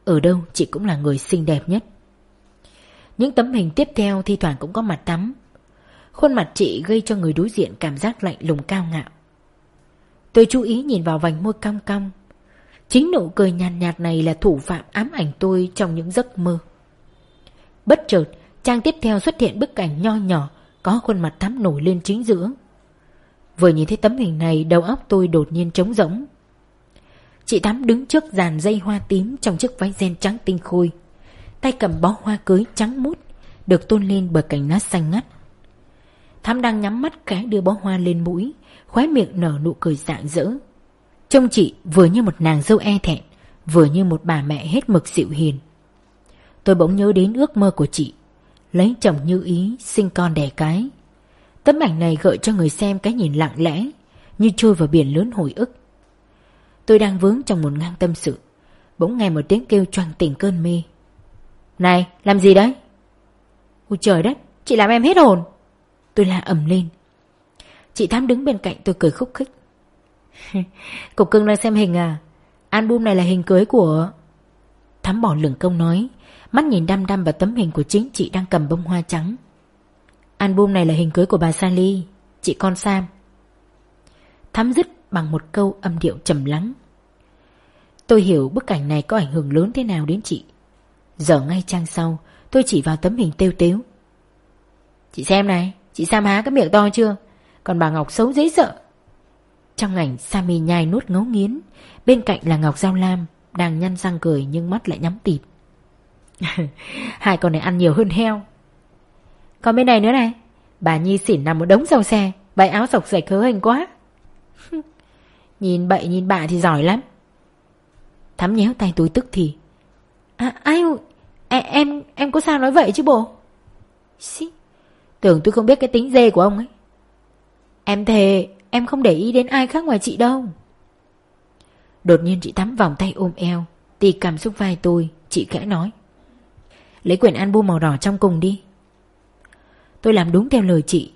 Ở đâu chị cũng là người xinh đẹp nhất. Những tấm hình tiếp theo thi thoảng cũng có mặt tắm, Khuôn mặt chị gây cho người đối diện cảm giác lạnh lùng cao ngạo. Tôi chú ý nhìn vào vành môi cong cong. Chính nụ cười nhàn nhạt, nhạt này là thủ phạm ám ảnh tôi trong những giấc mơ. Bất chợt, trang tiếp theo xuất hiện bức ảnh nho nhỏ có khuôn mặt tắm nổi lên chính giữa. Vừa nhìn thấy tấm hình này đầu óc tôi đột nhiên trống rỗng. Chị Thắm đứng trước dàn dây hoa tím trong chiếc váy ren trắng tinh khôi. Tay cầm bó hoa cưới trắng mút, được tôn lên bởi cành lá xanh ngắt. Thắm đang nhắm mắt cái đưa bó hoa lên mũi, khóe miệng nở nụ cười rạng rỡ. Trông chị vừa như một nàng dâu e thẹn, vừa như một bà mẹ hết mực dịu hiền. Tôi bỗng nhớ đến ước mơ của chị, lấy chồng như ý, sinh con đẻ cái. Tấm ảnh này gợi cho người xem cái nhìn lặng lẽ, như trôi vào biển lớn hồi ức. Tôi đang vướng trong một ngang tâm sự. Bỗng nghe một tiếng kêu choàng tỉnh cơn mê. Này, làm gì đấy? Ôi trời đất, Chị làm em hết hồn. Tôi la ẩm lên. Chị Thắm đứng bên cạnh tôi cười khúc khích. Cục cưng đang xem hình à? Album này là hình cưới của Thắm bỏ lửng công nói, Mắt nhìn đăm đăm vào tấm hình của chính chị đang cầm bông hoa trắng. Album này là hình cưới của bà Sally, Chị con Sam. Thắm dứt bằng một câu âm điệu trầm lắng. Tôi hiểu bức ảnh này có ảnh hưởng lớn thế nào đến chị. Giờ ngay trang sau, tôi chỉ vào tấm hình tiêu tếu. Chị xem này, chị Sam há cái miệng to chưa? Còn bà Ngọc xấu dễ sợ. Trong ảnh Sammy nhai nuốt ngấu nghiến, bên cạnh là Ngọc Giao Lam, đang nhăn răng cười nhưng mắt lại nhắm tịt. Hai con này ăn nhiều hơn heo. Còn bên này nữa này, bà Nhi xỉn nằm một đống sau xe, váy áo sọc sạch hớ hình quá. Nhìn bậy nhìn bạ thì giỏi lắm. Thắm nhéo tay tôi tức thì À ai em, em em có sao nói vậy chứ bộ? Xí Tưởng tôi không biết cái tính dê của ông ấy. Em thề Em không để ý đến ai khác ngoài chị đâu. Đột nhiên chị Thắm vòng tay ôm eo Tì cảm xúc vai tôi Chị khẽ nói Lấy quyển album màu đỏ trong cùng đi. Tôi làm đúng theo lời chị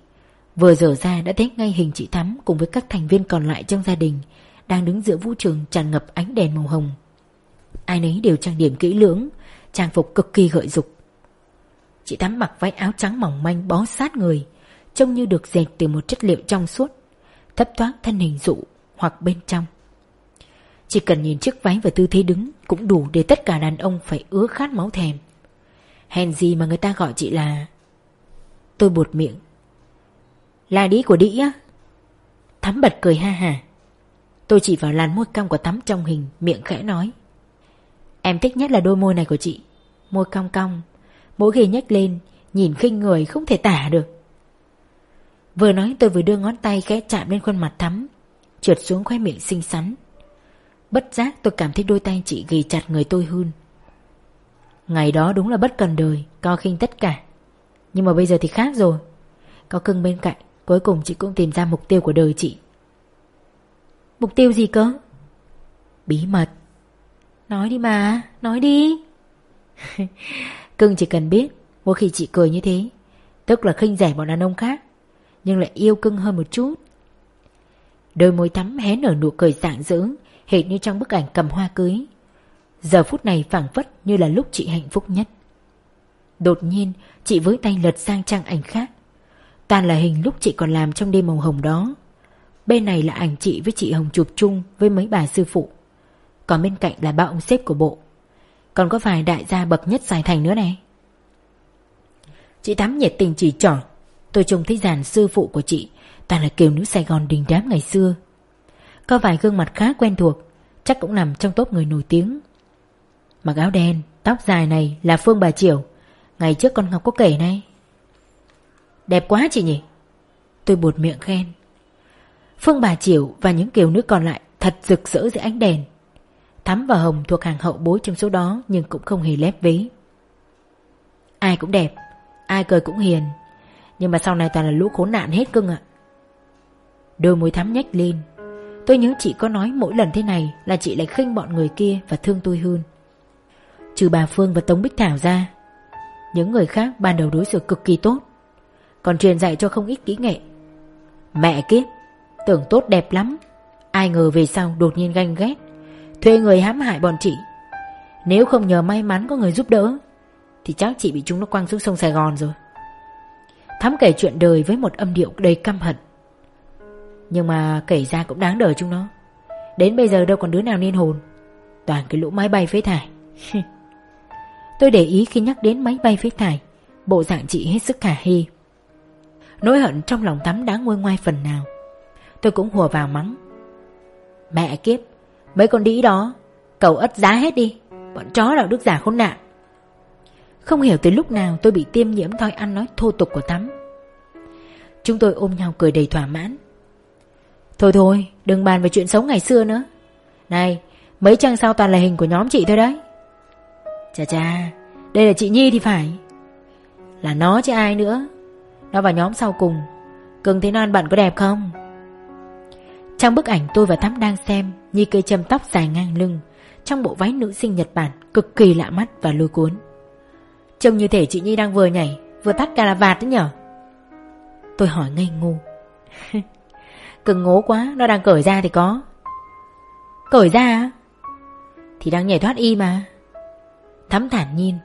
Vừa dở ra đã thấy ngay hình chị Thắm cùng với các thành viên còn lại trong gia đình đang đứng giữa vũ trường tràn ngập ánh đèn màu hồng. Ai nấy đều trang điểm kỹ lưỡng, trang phục cực kỳ gợi dục. Chị Thắm mặc váy áo trắng mỏng manh bó sát người, trông như được dệt từ một chất liệu trong suốt, thấp thoáng thân hình dụ hoặc bên trong. Chỉ cần nhìn chiếc váy và tư thế đứng cũng đủ để tất cả đàn ông phải ứa khát máu thèm. Hèn gì mà người ta gọi chị là... Tôi buột miệng là đĩ của đĩ á. Thắm bật cười ha hà. Tôi chỉ vào làn môi cong của Thắm trong hình, Miệng khẽ nói. Em thích nhất là đôi môi này của chị. Môi cong cong, Mỗi khi nhếch lên, Nhìn khinh người không thể tả được. Vừa nói, tôi vừa đưa ngón tay khẽ chạm lên khuôn mặt Thắm, Trượt xuống khoe miệng xinh xắn. Bất giác tôi cảm thấy đôi tay chị ghi chặt người tôi hơn. Ngày đó đúng là bất cần đời Cao khinh tất cả. Nhưng mà bây giờ thì khác rồi. Có cưng bên cạnh Cuối cùng chị cũng tìm ra mục tiêu của đời chị. Mục tiêu gì cơ? Bí mật. Nói đi mà, nói đi. Cưng chỉ cần biết Mỗi khi chị cười như thế Tức là khinh rẻ bọn đàn ông khác Nhưng lại yêu cưng hơn một chút. Đôi môi thắm hé nở nụ cười rạng rỡ Hệt như trong bức ảnh cầm hoa cưới. Giờ phút này phảng phất như là lúc chị hạnh phúc nhất. Đột nhiên chị với tay lật sang trang ảnh khác. Toàn là hình lúc chị còn làm trong đêm màu hồng đó. Bên này là ảnh chị với chị Hồng chụp chung với mấy bà sư phụ. Còn bên cạnh là ba ông xếp của bộ. Còn có vài đại gia bậc nhất Sài Thành nữa này. Chị Tám nhiệt tình chỉ trỏ. Tôi trông thấy dàn sư phụ của chị, Toàn là kiều nữ Sài Gòn đình đám ngày xưa. Có vài gương mặt khá quen thuộc, Chắc cũng nằm trong top người nổi tiếng. Mặc áo đen, Tóc dài này là Phương Bà Triều. Ngày trước con Ngọc có kể này. Đẹp quá chị nhỉ? Tôi buột miệng khen. Phương Bà triệu và những kiều nữ còn lại Thật rực rỡ dưới ánh đèn. Thắm và Hồng thuộc hàng hậu bối trong số đó Nhưng cũng không hề lép vế. Ai cũng đẹp, Ai cười cũng hiền. Nhưng mà sau này toàn là lũ khốn nạn hết cưng ạ. Đôi môi thắm nhách lên. Tôi nhớ chị có nói mỗi lần thế này Là chị lại khinh bọn người kia Và thương tôi hơn. Trừ bà Phương và Tống Bích Thảo ra, Những người khác ban đầu đối xử cực kỳ tốt. Còn truyền dạy cho không ít kỹ nghệ. Mẹ kiếp, Tưởng tốt đẹp lắm. Ai ngờ về sau đột nhiên ganh ghét, Thuê người hãm hại bọn chị. Nếu không nhờ may mắn có người giúp đỡ, Thì chắc chị bị chúng nó quăng xuống sông Sài Gòn rồi. Thắm kể chuyện đời với một âm điệu đầy căm hận. Nhưng mà kể ra cũng đáng đời chúng nó. Đến bây giờ đâu còn đứa nào nên hồn. Toàn cái lũ máy bay phế thải. Tôi để ý khi nhắc đến máy bay phế thải, Bộ dạng chị hết sức khả hy Nỗi hận trong lòng tắm đã nguôi ngoai phần nào. Tôi cũng hùa vào mắng. Mẹ kiếp, Mấy con đĩ đó, Cầu ất giá hết đi. Bọn chó đạo đức giả khốn nạn. Không hiểu từ lúc nào tôi bị tiêm nhiễm thói ăn nói thô tục của tắm Chúng tôi ôm nhau cười đầy thỏa mãn. Thôi thôi, Đừng bàn về chuyện sống ngày xưa nữa. Này, Mấy trang sau toàn là hình của nhóm chị thôi đấy. Chà chà, Đây là chị Nhi thì phải. Là nó chứ ai nữa. Nó vào nhóm sau cùng. Cưng thấy non bạn có đẹp không? Trong bức ảnh tôi và Thắm đang xem, Nhi cây châm tóc dài ngang lưng. Trong bộ váy nữ sinh Nhật Bản, Cực kỳ lạ mắt và lôi cuốn. Trông như thể chị Nhi đang vừa nhảy, Vừa tắt cà là vạt đấy nhở? Tôi hỏi ngây ngu Cưng ngố quá, Nó đang cởi ra thì có. Cởi ra á Thì đang nhảy thoát y mà. Thắm thản nhiên.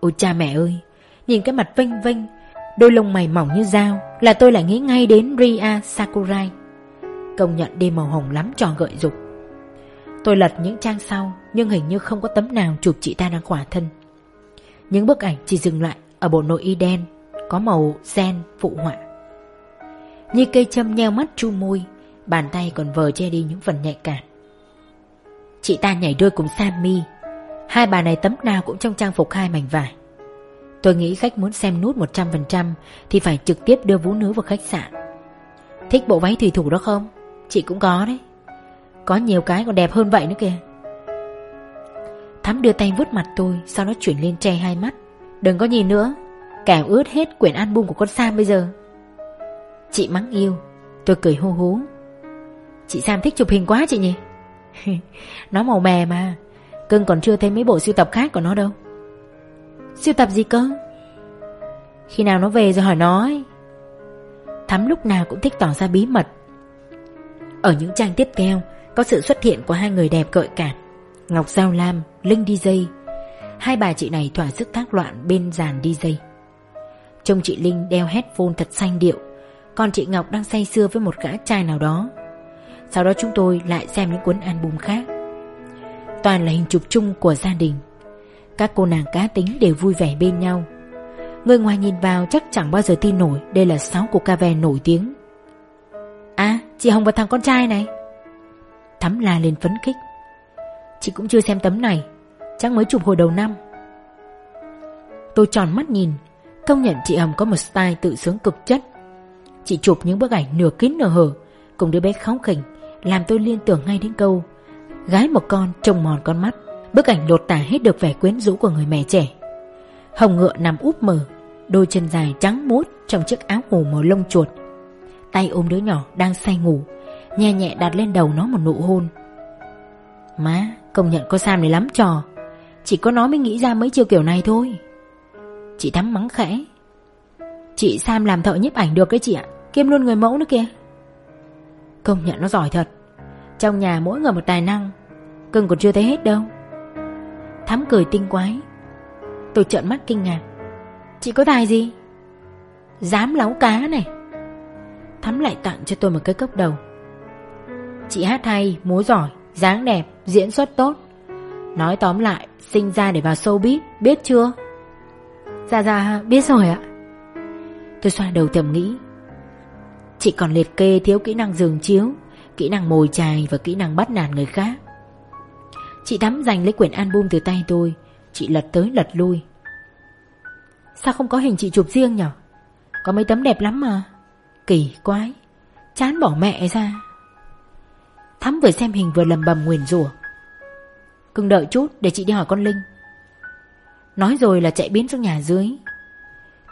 Ôi cha mẹ ơi, Nhìn cái mặt vinh vinh Đôi lông mày mỏng như dao Là tôi lại nghĩ ngay đến Ria Sakurai. Công nhận đêm màu hồng lắm trò gợi dục. Tôi lật những trang sau, Nhưng hình như không có tấm nào chụp chị ta đang khỏa thân. Những bức ảnh chỉ dừng lại Ở bộ nội y đen, Có màu sen phụ họa. Như cây châm nheo mắt chu môi, Bàn tay còn vờ che đi những phần nhạy cảm. Chị ta nhảy đôi cùng Sammy. Hai bà này tấm nào cũng trong trang phục hai mảnh vải. Tôi nghĩ khách muốn xem nút 100% Thì phải trực tiếp đưa vũ nữ vào khách sạn. Thích bộ váy thủy thủ đó không? Chị cũng có đấy. Có nhiều cái còn đẹp hơn vậy nữa kìa. Thắm đưa tay vuốt mặt tôi, Sau đó chuyển lên che hai mắt. Đừng có nhìn nữa. Kẻo ướt hết quyển album của con Sam bây giờ. Chị mắng yêu. Tôi cười hô hú Chị Sam thích chụp hình quá chị nhỉ? Nó màu mè mà. Cưng còn chưa thấy mấy bộ sưu tập khác của nó đâu. Siêu tập gì cơ? Khi nào nó về rồi hỏi nó ấy. Thắm lúc nào cũng thích tỏ ra bí mật. Ở những trang tiếp theo Có sự xuất hiện của hai người đẹp gợi cảm Ngọc Giao Lam, Linh DJ Hai bà chị này thỏa sức thác loạn bên dàn DJ Trông chị Linh đeo headphone thật xanh điệu Còn chị Ngọc đang say sưa với một gã trai nào đó. Sau đó chúng tôi lại xem những cuốn album khác. Toàn là hình chụp chung của gia đình. Các cô nàng cá tính đều vui vẻ bên nhau. Người ngoài nhìn vào chắc chẳng bao giờ tin nổi Đây là sáu cô ca ve nổi tiếng. À chị Hồng và thằng con trai này. Thắm la lên phấn khích. Chị cũng chưa xem tấm này, Chắc mới chụp hồi đầu năm. Tôi tròn mắt nhìn, Công nhận chị Hồng có một style tự sướng cực chất. Chị chụp những bức ảnh nửa kín nửa hở, Cùng đứa bé khóc khỉnh, Làm tôi liên tưởng ngay đến câu, Gái một con trông mòn con mắt. Bức ảnh lột tả hết được vẻ quyến rũ của người mẹ trẻ. Hồng ngựa nằm úp mờ, Đôi chân dài trắng muốt Trong chiếc áo ngủ màu lông chuột. Tay ôm đứa nhỏ đang say ngủ, Nhẹ nhẹ đặt lên đầu nó một nụ hôn. Má, Công nhận cô Sam này lắm trò, Chỉ có nó mới nghĩ ra mấy chiêu kiểu này thôi. Chị Thắm mắng khẽ. Chị Sam làm thợ nhiếp ảnh được đấy chị ạ, Kiêm luôn người mẫu nữa kìa. Công nhận nó giỏi thật, Trong nhà mỗi người một tài năng, Cưng còn chưa thấy hết đâu. Thắm cười tinh quái Tôi trợn mắt kinh ngạc Chị có tài gì Dám láo cá này Thắm lại tặng cho tôi một cái cốc đầu Chị hát hay, múa giỏi dáng đẹp, diễn xuất tốt. Nói tóm lại, sinh ra để vào showbiz, biết chưa? Dạ dạ, biết rồi ạ. Tôi xoa đầu thầm nghĩ. Chị còn liệt kê thiếu kỹ năng giường chiếu, kỹ năng mồi chài và kỹ năng bắt nạt người khác. Chị Thắm giành lấy quyển album từ tay tôi, chị lật tới lật lui. Sao không có hình chị chụp riêng nhở? Có mấy tấm đẹp lắm mà. Kỳ quái, chán bỏ mẹ ra. Thắm vừa xem hình vừa lầm bầm nguyền rủa Cưng đợi chút để chị đi hỏi con Linh Nói rồi là chạy biến xuống nhà dưới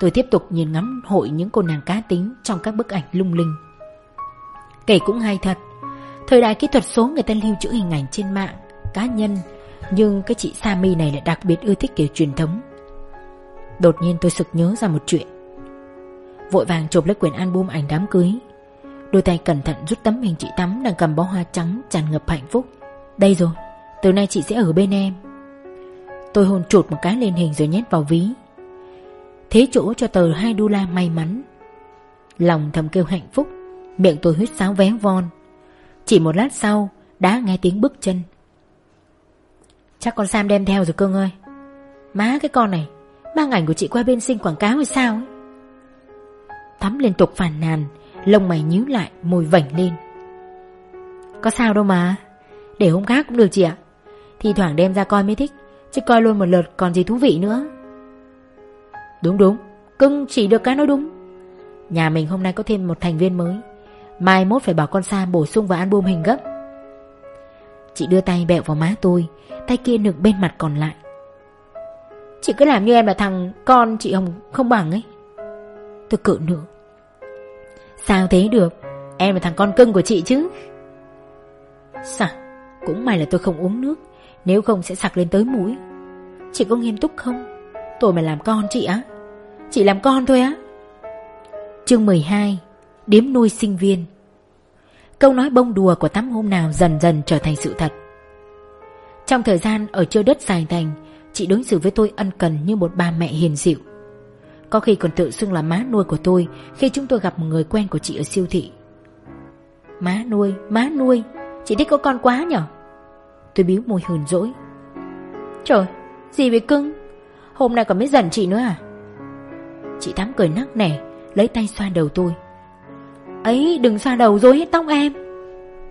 Tôi tiếp tục nhìn ngắm hội những cô nàng cá tính Trong các bức ảnh lung linh Kể cũng hay thật Thời đại kỹ thuật số người ta lưu trữ hình ảnh trên mạng Cá nhân, Nhưng cái chị Sami này lại đặc biệt ưa thích kiểu truyền thống. Đột nhiên tôi sực nhớ ra một chuyện. Vội vàng chụp lấy quyển album ảnh đám cưới. Đôi tay cẩn thận rút tấm hình chị Tắm Đang cầm bó hoa trắng tràn ngập hạnh phúc. Đây rồi, Từ nay chị sẽ ở bên em. Tôi hôn chụt một cái lên hình rồi nhét vào ví. Thế chỗ cho tờ hai đô la may mắn. Lòng thầm kêu hạnh phúc, Miệng tôi huyết sáo vé von. Chỉ một lát sau, Đã nghe tiếng bước chân. Chắc con Sam đem theo rồi cưng ơi. Má cái con này Mang ảnh của chị qua bên sinh quảng cáo hay sao ấy? Thắm liên tục phản nàn, Lông mày nhíu lại, môi vảnh lên. Có sao đâu mà, Để hôm khác cũng được chị ạ. Thì thoảng đem ra coi mới thích, Chứ coi luôn một lượt còn gì thú vị nữa. Đúng đúng, Cưng chỉ được cái nói đúng. Nhà mình hôm nay có thêm một thành viên mới. Mai mốt phải bảo con Sam bổ sung vào album hình gấp Chị đưa tay bẹo vào má tôi, Tay kia nực bên mặt còn lại. Chị cứ làm như em là thằng con chị Hồng không bằng ấy. Tôi cự nữa Sao thế được? Em là thằng con cưng của chị chứ. Sao Cũng may là tôi không uống nước, Nếu không sẽ sặc lên tới mũi. Chị có nghiêm túc không? Tôi mà làm con chị á. Chị làm con thôi á. Chương 12 Điếm nuôi sinh viên. Câu nói bông đùa của tắm hôm nào dần dần trở thành sự thật. Trong thời gian ở chơi đất dài thành Chị đối xử với tôi ân cần như một bà mẹ hiền dịu. Có khi còn tự xưng là má nuôi của tôi Khi chúng tôi gặp một người quen của chị ở siêu thị. Má nuôi, má nuôi Chị thích có con quá nhở? Tôi biếu môi hờn dỗi. Trời, gì vậy cưng? Hôm nay còn mới giận chị nữa à? Chị Tám cười nắc nẻ Lấy tay xoa đầu tôi. Ấy, đừng xoa đầu dối hết tóc em.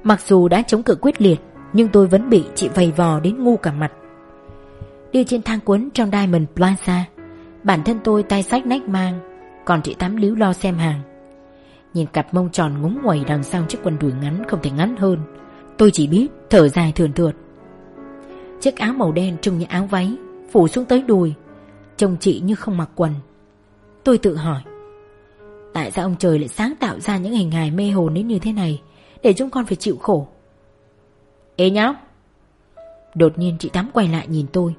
Mặc dù đã chống cự quyết liệt, Nhưng tôi vẫn bị chị vầy vò đến ngu cả mặt. Đi trên thang cuốn trong Diamond Plaza, Bản thân tôi tay sách nách mang, Còn chị Tám líu lo xem hàng. Nhìn cặp mông tròn ngúng quẩy đằng sau chiếc quần đùi ngắn không thể ngắn hơn, Tôi chỉ biết thở dài thườn thượt. Chiếc áo màu đen trông như áo váy, Phủ xuống tới đùi, Trông chị như không mặc quần. Tôi tự hỏi Tại sao ông trời lại sáng tạo ra những hình hài mê hồn đến như thế này, Để chúng con phải chịu khổ? Ê nhóc! Đột nhiên chị thắm quay lại nhìn tôi.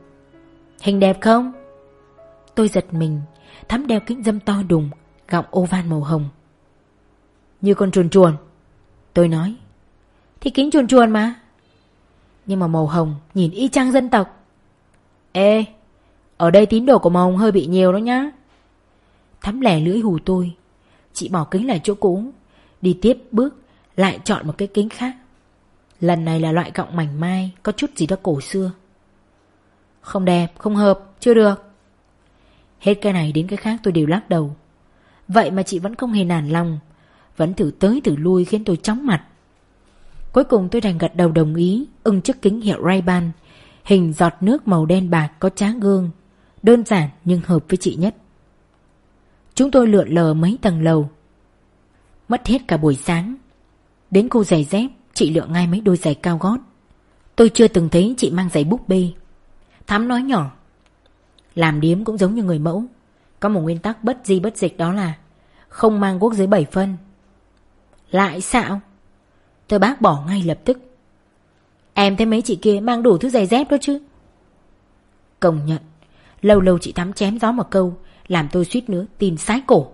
Hình đẹp không? Tôi giật mình, Thắm đeo kính dâm to đùng, Gọng oval màu hồng. Như con chuồn chuồn. Tôi nói. Thì kính chuồn chuồn mà. Nhưng mà màu hồng, nhìn y chang dân tộc. Ê, Ở đây tín đồ của màu hồng hơi bị nhiều đó nhá. Thắm lẻ lưỡi hù tôi. Chị bỏ kính lại chỗ cũ. Đi tiếp bước Lại chọn một cái kính khác. Lần này là loại gọng mảnh mai Có chút gì đó cổ xưa. Không đẹp, không hợp, chưa được. Hết cái này đến cái khác tôi đều lắc đầu. Vậy mà chị vẫn không hề nản lòng Vẫn thử tới thử lui khiến tôi chóng mặt. Cuối cùng tôi đành gật đầu đồng ý Ưng chiếc kính hiệu Ray-Ban Hình giọt nước màu đen bạc có trá gương Đơn giản nhưng hợp với chị nhất. Chúng tôi lượn lờ mấy tầng lầu. Mất hết cả buổi sáng. Đến cô giày dép, Chị lựa ngay mấy đôi giày cao gót. Tôi chưa từng thấy chị mang giày búp bê. Thắm nói nhỏ, làm điếm cũng giống như người mẫu. Có một nguyên tắc bất di bất dịch đó là Không mang quốc dưới 7 phân. Lại sao? Tôi bác bỏ ngay lập tức. Em thấy mấy chị kia mang đủ thứ giày dép đó chứ? Công nhận, Lâu lâu chị Thắm chém gió một câu làm tôi suýt nữa tin sái cổ.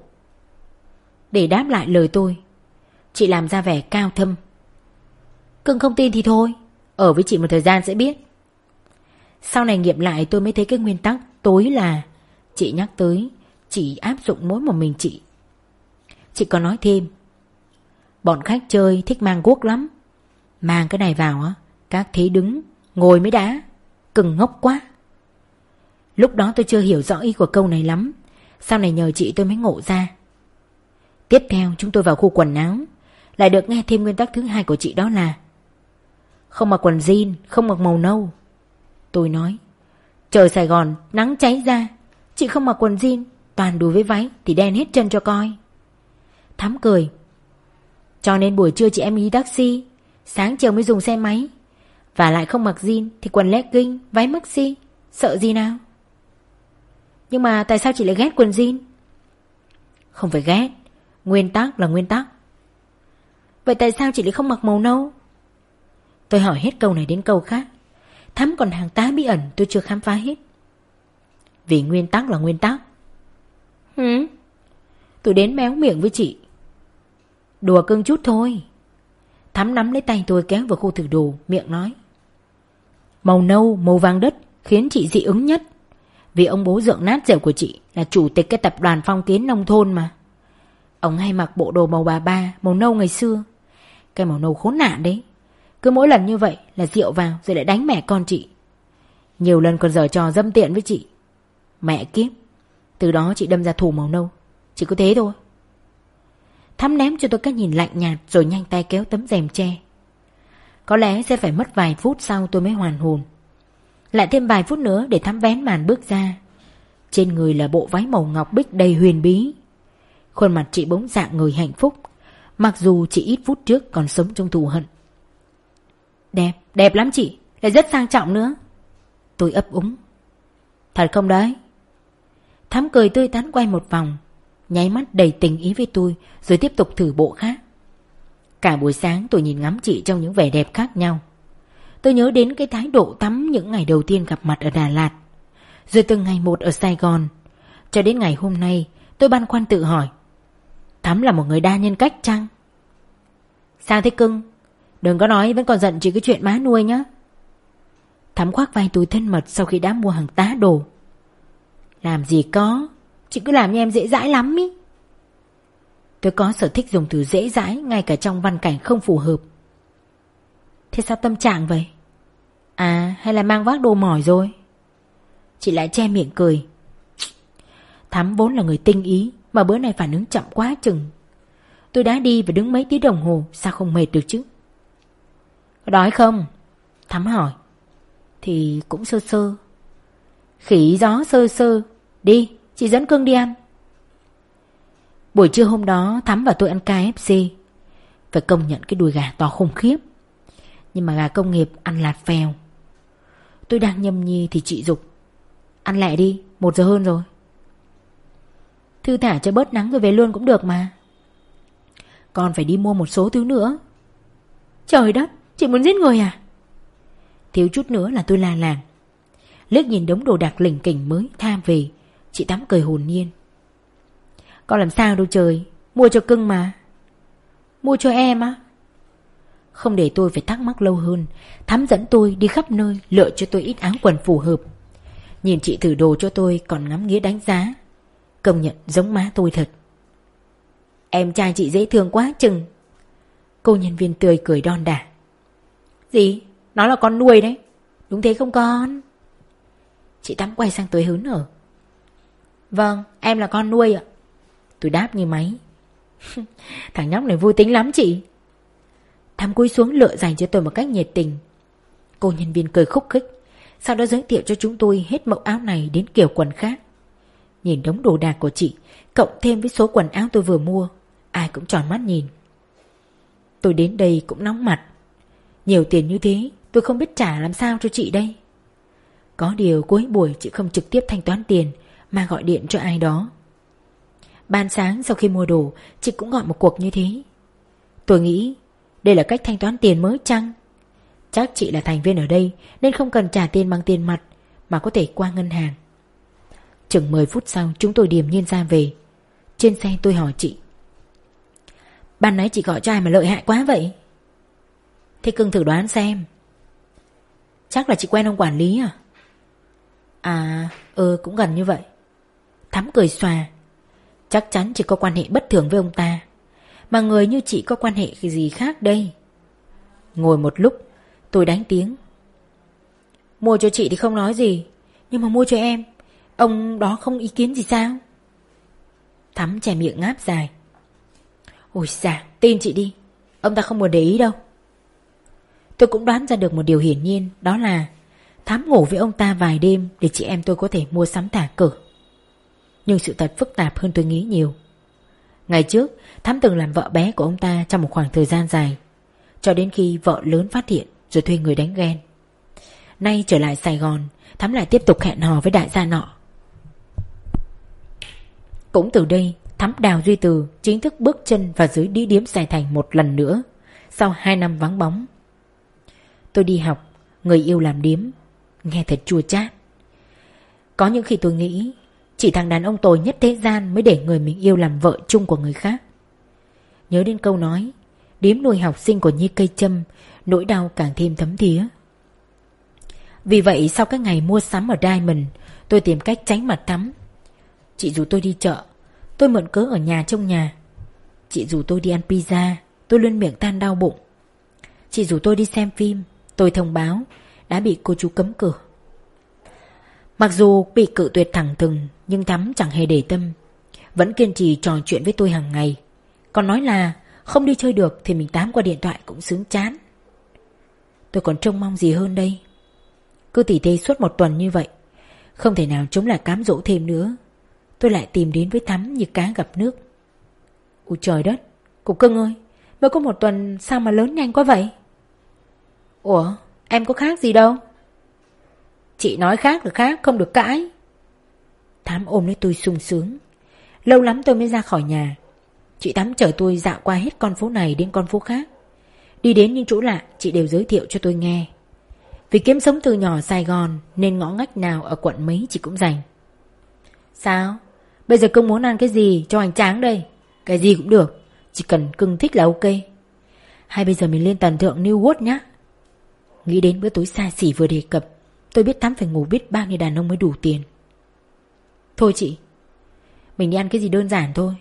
Để đáp lại lời tôi, Chị làm ra vẻ cao thâm. Cưng không tin thì thôi, Ở với chị một thời gian sẽ biết. Sau này nghiệm lại tôi mới thấy cái nguyên tắc Tối là Chị nhắc tới Chỉ áp dụng mỗi một mình chị. Chị còn nói thêm, Bọn khách chơi thích mang guốc lắm. Mang cái này vào á, Các thế đứng, Ngồi mới đã. Cưng ngốc quá. Lúc đó tôi chưa hiểu rõ ý của câu này lắm. Sau này nhờ chị tôi mới ngộ ra. Tiếp theo chúng tôi vào khu quần áo. Lại được nghe thêm nguyên tắc thứ hai của chị đó là Không mặc quần jean Không mặc màu nâu. Tôi nói Trời Sài Gòn nắng cháy ra Chị không mặc quần jean Toàn đùi với váy Thì đen hết chân cho coi. Thắm cười Cho nên buổi trưa chị em đi taxi Sáng chiều mới dùng xe máy. Và lại không mặc jean Thì quần legging, váy maxi Sợ gì nào? Nhưng mà tại sao chị lại ghét quần jean? Không phải ghét Nguyên tắc là nguyên tắc. Vậy tại sao chị lại không mặc màu nâu? Tôi hỏi hết câu này đến câu khác. Thắm còn hàng tá bí ẩn tôi chưa khám phá hết. Vì nguyên tắc là nguyên tắc. Hứ Tôi đến méo miệng với chị. Đùa cưng chút thôi. Thắm nắm lấy tay tôi kéo vào khu thử đồ Miệng nói. Màu nâu, màu vàng đất Khiến chị dị ứng nhất vì ông bố dượng nát rượu của chị Là chủ tịch cái tập đoàn phong kiến nông thôn mà. Ông hay mặc bộ đồ màu bà ba, Màu nâu ngày xưa. Cái màu nâu khốn nạn đấy. Cứ mỗi lần như vậy là rượu vào Rồi lại đánh mẹ con chị. Nhiều lần còn dở trò dâm tiện với chị. Mẹ kiếp. Từ đó chị đâm ra thù màu nâu. Chỉ có thế thôi. Thắm ném cho tôi cái nhìn lạnh nhạt Rồi nhanh tay kéo tấm rèm che. Có lẽ sẽ phải mất vài phút sau tôi mới hoàn hồn. Lại thêm vài phút nữa để thắm vén màn bước ra. Trên người là bộ váy màu ngọc bích đầy huyền bí. Khuôn mặt chị bỗng dạng người hạnh phúc Mặc dù chị ít phút trước còn sống trong thù hận. Đẹp, đẹp lắm chị Lại rất sang trọng nữa. Tôi ấp úng. Thật không đấy? Thắm cười tươi tắn quay một vòng Nháy mắt đầy tình ý với tôi Rồi tiếp tục thử bộ khác. Cả buổi sáng tôi nhìn ngắm chị trong những vẻ đẹp khác nhau. Tôi nhớ đến cái thái độ tắm những ngày đầu tiên gặp mặt ở Đà Lạt. Rồi từng ngày một ở Sài Gòn, Cho đến ngày hôm nay, tôi băn khoăn tự hỏi Thắm là một người đa nhân cách chăng? Sao thế cưng? Đừng có nói vẫn còn giận chỉ cái chuyện má nuôi nhá. Thắm khoác vai tôi thân mật sau khi đã mua hàng tá đồ. Làm gì có, Chị cứ làm như em dễ dãi lắm ý. Tôi có sở thích dùng từ dễ dãi Ngay cả trong văn cảnh không phù hợp. Thế sao tâm trạng vậy? À hay là mang vác đồ mỏi rồi? Chị lại che miệng cười. Thắm vốn là người tinh ý, Mà bữa nay phản ứng chậm quá chừng. Tôi đã đi và đứng mấy tiếng đồng hồ, Sao không mệt được chứ? Có đói không? Thắm hỏi. Thì cũng sơ sơ. Khỉ gió sơ sơ. Đi, Chị dẫn cưng đi ăn. Buổi trưa hôm đó, Thắm và tôi ăn KFC Phải công nhận cái đùi gà to khủng khiếp. Nhưng mà gà công nghiệp ăn lạt phèo. Tôi đang nhầm nhi thì chị dục. Ăn lẹ đi, Một giờ hơn rồi. Thư thả cho bớt nắng rồi về luôn cũng được mà. Còn phải đi mua một số thứ nữa. Trời đất, Chị muốn giết người à? Thiếu chút nữa là tôi la làng. Liếc nhìn đống đồ đạc lỉnh kỉnh mới tham về, Chị Tám cười hồn nhiên. Con làm sao đâu trời, Mua cho cưng mà. Mua cho em á. Không để tôi phải thắc mắc lâu hơn Thắm dẫn tôi đi khắp nơi Lựa cho tôi ít áo quần phù hợp Nhìn chị thử đồ cho tôi còn ngắm nghĩa đánh giá Công nhận giống má tôi thật Em trai chị dễ thương quá chừng Cô nhân viên tươi cười đon đả Gì? Nó là con nuôi đấy Đúng thế không con? Chị Tám quay sang tôi hớn hở Vâng, em là con nuôi ạ. Tôi đáp như máy. Thằng nhóc này vui tính lắm chị. Thắm cúi xuống lựa dành cho tôi một cách nhiệt tình. Cô nhân viên cười khúc khích. Sau đó giới thiệu cho chúng tôi hết mẫu áo này đến kiểu quần khác. Nhìn đống đồ đạc của chị, cộng thêm với số quần áo tôi vừa mua, ai cũng tròn mắt nhìn. Tôi đến đây cũng nóng mặt. Nhiều tiền như thế, tôi không biết trả làm sao cho chị đây. Có điều cuối buổi chị không trực tiếp thanh toán tiền mà gọi điện cho ai đó. Ban sáng sau khi mua đồ, chị cũng gọi một cuộc như thế. Tôi nghĩ đây là cách thanh toán tiền mới chăng? Chắc chị là thành viên ở đây nên không cần trả tiền bằng tiền mặt mà có thể qua ngân hàng. Chừng 10 phút sau chúng tôi điềm nhiên ra về. Trên xe tôi hỏi chị. Ban nãy chị gọi cho ai mà lợi hại quá vậy? Thế cưng thử đoán xem. Chắc là chị quen ông quản lý à? À, ừ cũng gần như vậy. Thắm cười xòa Chắc chắn chỉ có quan hệ bất thường với ông ta mà người như chị có quan hệ gì khác đây? Ngồi một lúc, Tôi đánh tiếng. Mua cho chị thì không nói gì, Nhưng mà mua cho em, Ông đó không ý kiến gì sao? Thắm chè miệng ngáp dài. Ôi dạ tin chị đi, Ông ta không muốn để ý đâu. Tôi cũng đoán ra được một điều hiển nhiên, Đó là Thám ngủ với ông ta vài đêm Để chị em tôi có thể mua sắm thả cử Nhưng sự thật phức tạp hơn tôi nghĩ nhiều. Ngày trước thắm từng làm vợ bé của ông ta Trong một khoảng thời gian dài, Cho đến khi vợ lớn phát hiện Rồi thuê người đánh ghen. Nay trở lại Sài Gòn Thắm lại tiếp tục hẹn hò với đại gia nọ. Cũng từ đây Thắm Đào Duy Từ chính thức bước chân vào dưới đi điếm Sài Thành một lần nữa, Sau hai năm vắng bóng. Tôi đi học, Người yêu làm điếm, Nghe thật chua chát. Có những khi tôi nghĩ chỉ thằng đàn ông tồi nhất thế gian Mới để người mình yêu làm vợ chung của người khác. Nhớ đến câu nói, Điếm nuôi học sinh của Nhi Cây Châm Nỗi đau càng thêm thấm thía. Vì vậy, sau các ngày mua sắm ở Diamond, Tôi tìm cách tránh mặt tắm. Chị dù tôi đi chợ, Tôi mượn cớ ở nhà trong nhà. Chị dù tôi đi ăn pizza, Tôi luôn miệng tan đau bụng. Chị dù tôi đi xem phim, Tôi thông báo, Đã bị cô chú cấm cửa. Mặc dù bị cự tuyệt thẳng thừng nhưng Thắm chẳng hề để tâm. Vẫn kiên trì trò chuyện với tôi hàng ngày. Còn nói là Không đi chơi được Thì mình tám qua điện thoại cũng sướng chán. Tôi còn trông mong gì hơn đây? Cứ tỉ tê suốt một tuần như vậy, Không thể nào chống lại cám dỗ thêm nữa. Tôi lại tìm đến với Thắm như cá gặp nước. Ôi trời đất Cục cưng ơi, Mới có một tuần sao mà lớn nhanh quá vậy? Ủa, em có khác gì đâu? Chị nói khác là khác, không được cãi thám ôm lấy tôi sung sướng. Lâu lắm tôi mới ra khỏi nhà. Chị thám chở tôi dạo qua hết con phố này đến con phố khác. Đi đến những chỗ lạ, Chị đều giới thiệu cho tôi nghe. Vì kiếm sống từ nhỏ Sài Gòn, Nên ngõ ngách nào ở quận mấy chị cũng dành. Sao? Bây giờ cưng muốn ăn cái gì cho hoành tráng đây? Cái gì cũng được, Chỉ cần cưng thích là ok. Hay bây giờ mình lên tần thượng New World nhá. Nghĩ đến bữa tối xa xỉ vừa đề cập, Tôi biết thám phải ngủ biết bao nhiêu đàn ông mới đủ tiền. Thôi chị, Mình đi ăn cái gì đơn giản thôi.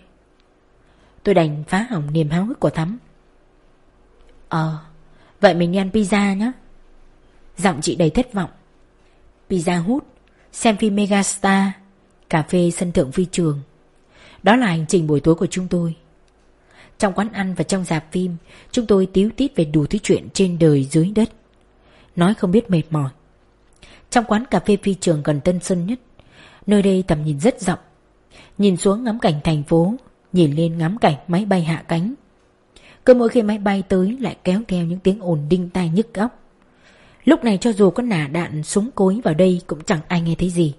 Tôi đành phá hỏng niềm háo hức của Thắm. Ờ Vậy mình đi ăn pizza nhé Giọng chị đầy thất vọng. Pizza hút, Xem phim Megastar, Cà phê sân thượng phi trường. Đó là hành trình buổi tối của chúng tôi. Trong quán ăn và trong dạp phim, Chúng tôi tiếu tít về đủ thứ chuyện trên đời dưới đất. Nói không biết mệt mỏi. Trong quán cà phê phi trường gần Tân Sơn nhất Nơi đây tầm nhìn rất rộng. Nhìn xuống ngắm cảnh thành phố, Nhìn lên ngắm cảnh máy bay hạ cánh. Cứ mỗi khi máy bay tới Lại kéo theo những tiếng ồn đinh tai nhức óc. Lúc này cho dù có nả đạn súng cối vào đây Cũng chẳng ai nghe thấy gì.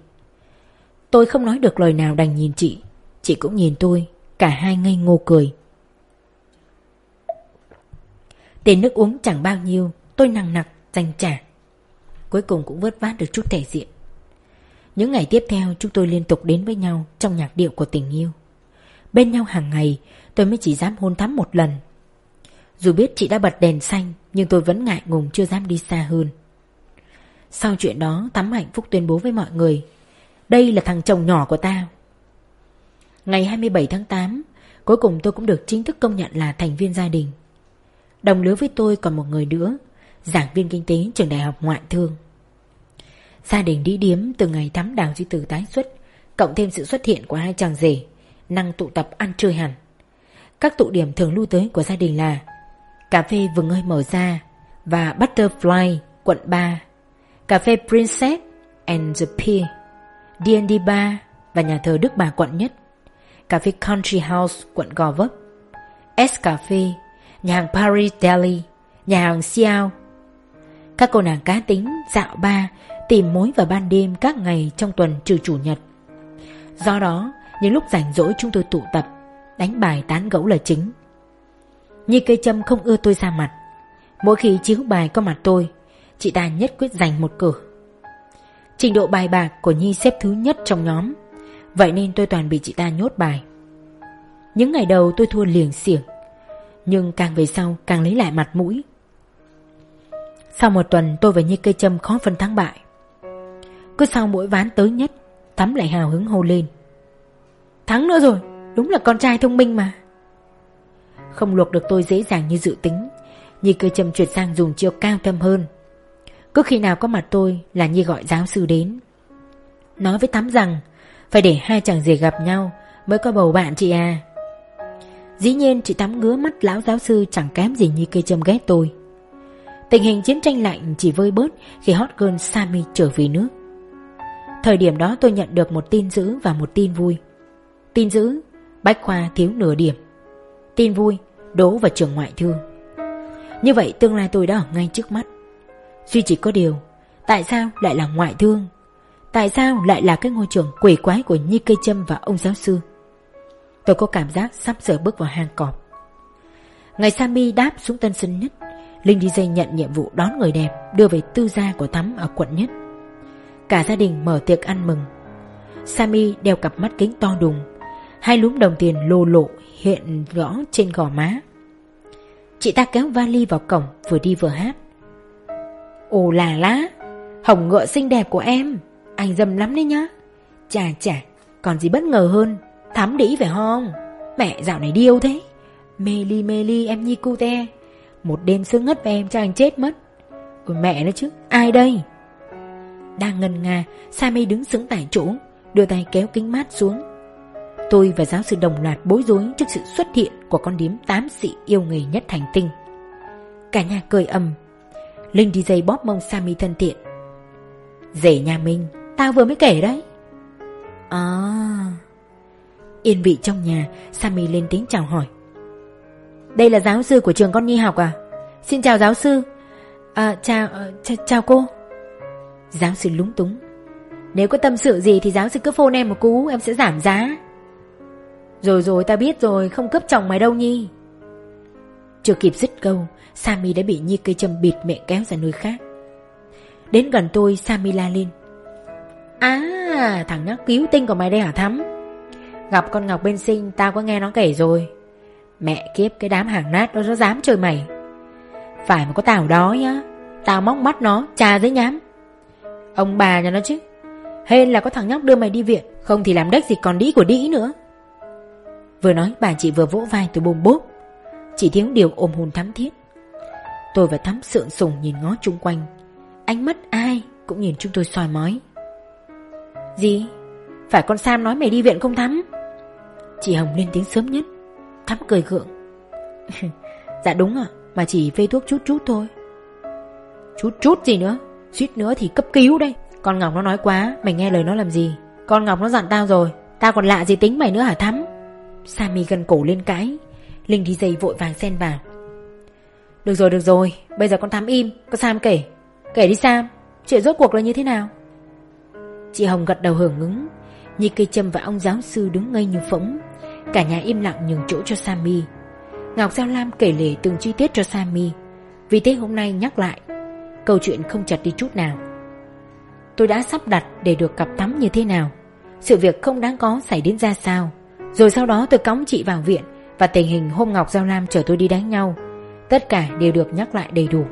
Tôi không nói được lời nào đành nhìn chị. Chị cũng nhìn tôi, Cả hai ngây ngô cười. Tiền nước uống chẳng bao nhiêu, Tôi nặng nặc, dành trả. Cuối cùng cũng vớt vát được chút thể diện. Những ngày tiếp theo, chúng tôi liên tục đến với nhau Trong nhạc điệu của tình yêu. Bên nhau hàng ngày, Tôi mới chỉ dám hôn thắm một lần. Dù biết chị đã bật đèn xanh, Nhưng tôi vẫn ngại ngùng chưa dám đi xa hơn. Sau chuyện đó, Thắm hạnh phúc tuyên bố với mọi người, đây là thằng chồng nhỏ của tao. Ngày 27 tháng 8 Cuối cùng tôi cũng được chính thức công nhận là thành viên gia đình. Đồng lứa với tôi còn một người nữa, Giảng viên kinh tế trường đại học ngoại thương. Gia đình đi điếm từ ngày thắm đào duy tử tái xuất Cộng thêm sự xuất hiện của hai chàng rể Năng tụ tập ăn chơi hẳn Các tụ điểm thường lưu tới của gia đình là Cà phê vừng hơi mở ra Và Butterfly quận 3 Cà phê Princess and the Pier D&D Bar và nhà thờ Đức Bà quận nhất, cà phê Country House quận Gò Vấp, S Cà phê, nhà hàng Paris Deli, nhà hàng Xiao. Các cô nàng cá tính, dạo ba, tìm mối vào ban đêm các ngày trong tuần trừ chủ nhật. Do đó, những lúc rảnh rỗi chúng tôi tụ tập, đánh bài tán gẫu là chính. Như cây châm không ưa tôi ra mặt. Mỗi khi chiếu bài có mặt tôi, chị ta nhất quyết giành một cửa. Trình độ bài bạc của Nhi xếp thứ nhất trong nhóm Vậy nên tôi toàn bị chị ta nhốt bài Những ngày đầu tôi thua liền xiềng Nhưng càng về sau càng lấy lại mặt mũi Sau một tuần tôi và Nhi cây châm khó phân thắng bại cứ sau mỗi ván tới nhất Thắm lại hào hứng hô lên. Thắng nữa rồi, Đúng là con trai thông minh mà. Không luộc được tôi dễ dàng như dự tính, Nhi cây châm chuyển sang dùng chiêu cao thâm hơn. Cứ khi nào có mặt tôi là Nhi gọi giáo sư đến. Nói với thắm rằng, Phải để hai chàng rể gặp nhau Mới có bầu bạn chị à Dĩ nhiên chị thắm ngứa mắt lão giáo sư Chẳng kém gì như cây châm ghét tôi. Tình hình chiến tranh lạnh chỉ vơi bớt Khi hot girl Sammy trở về nước. Thời điểm đó tôi nhận được một tin dữ và một tin vui. Tin dữ, Bách Khoa thiếu nửa điểm. Tin vui, Đỗ vào trường ngoại thương. Như vậy tương lai tôi đã ở ngay trước mắt. Duy chỉ có điều, Tại sao lại là ngoại thương? Tại sao lại là cái ngôi trường quỷ quái của Nhi Cây Trâm và ông giáo sư? Tôi có cảm giác sắp sửa bước vào hang cọp. Ngày sami đáp xuống Tân Sơn Nhất, Linh đi dây nhận nhiệm vụ đón người đẹp Đưa về tư gia của thắm ở quận Nhất. Cả gia đình mở tiệc ăn mừng. Sammy đeo cặp mắt kính to đùng. Hai lúm đồng tiền lồ lộ hiện rõ trên gò má. Chị ta kéo vali vào cổng, vừa đi vừa hát. Ồ là lá, Hồng ngựa xinh đẹp của em. Anh dâm lắm đấy nhá. Chà chà, Còn gì bất ngờ hơn, Thắm đĩ phải không? Mẹ dạo này điêu thế. Mê ly mê ly em nhi cu te. Một đêm sướng ngất với em cho anh chết mất. Ôi mẹ nó chứ, Ai đây? Đang ngân nga Sammy đứng sững tại chỗ Đưa tay kéo kính mát xuống. Tôi và giáo sư đồng loạt bối rối Trước sự xuất hiện của con điếm tám sĩ yêu nghề nhất hành tinh. Cả nhà cười ầm. Linh DJ dây bóp mông Sammy thân thiện. Rể nhà mình Tao vừa mới kể đấy. À. Yên vị trong nhà Sammy lên tiếng chào hỏi. Đây là giáo sư của trường con Nhi học à? Xin chào giáo sư. À chào ờ, chào, chào cô. Giáo sư lúng túng. Nếu có tâm sự gì thì giáo sư cứ phone em một cú, Em sẽ giảm giá. Rồi rồi ta biết rồi, Không cướp chồng mày đâu Nhi. Chưa kịp dứt câu Sammy đã bị Nhi cây châm bịt mẹ kéo ra nơi khác. Đến gần tôi Sammy la lên. À thằng nhóc cứu tinh của mày đây hả Thắm? Gặp con Ngọc bên sinh, Tao có nghe nó kể rồi. Mẹ kiếp, cái đám hàng nát đó, nó dám chơi mày. Phải mà có tao đó nhá. Tao móc mắt nó Trà giấy nhám. Ông bà nhà nó chứ. Hên là có thằng nhóc đưa mày đi viện, Không thì làm đếch gì còn đĩ của đĩ nữa. Vừa nói, bà chị vừa vỗ vai tôi bùm bốp. Chỉ tiếng điều ôm hồn thắm thiết. Tôi và Thắm sượng sùng nhìn ngó chung quanh. Ánh mắt ai cũng nhìn chúng tôi soi mói. Gì? Phải con Sam nói mày đi viện không Thắm? Chị Hồng lên tiếng sớm nhất. Thắm cười gượng. Dạ đúng ạ, Mà chỉ phê thuốc chút chút thôi. Chút chút gì nữa? Suýt nữa thì cấp cứu đây Con Ngọc nó nói quá Mày nghe lời nó làm gì? Con Ngọc nó dặn tao rồi Tao còn lạ gì tính mày nữa hả Thắm? Sammy gần cổ lên cãi, Linh đi dây vội vàng xen vào. Được rồi được rồi Bây giờ con Thắm im Con Sam kể. Kể đi Sam Chuyện rốt cuộc là như thế nào? Chị Hồng gật đầu hưởng ứng. Như cây châm và ông giáo sư đứng ngây như phỗng. Cả nhà im lặng nhường chỗ cho Sammy. Ngọc Giao Lam kể lể từng chi tiết cho Sammy. Vì thế hôm nay nhắc lại Câu chuyện không chặt đi chút nào. Tôi đã sắp đặt để được cặp tắm như thế nào. Sự việc không đáng có xảy đến ra sao. Rồi sau đó tôi cõng chị vào viện Và tình hình hôm Ngọc Giao Lam chở tôi đi đánh nhau. Tất cả đều được nhắc lại đầy đủ.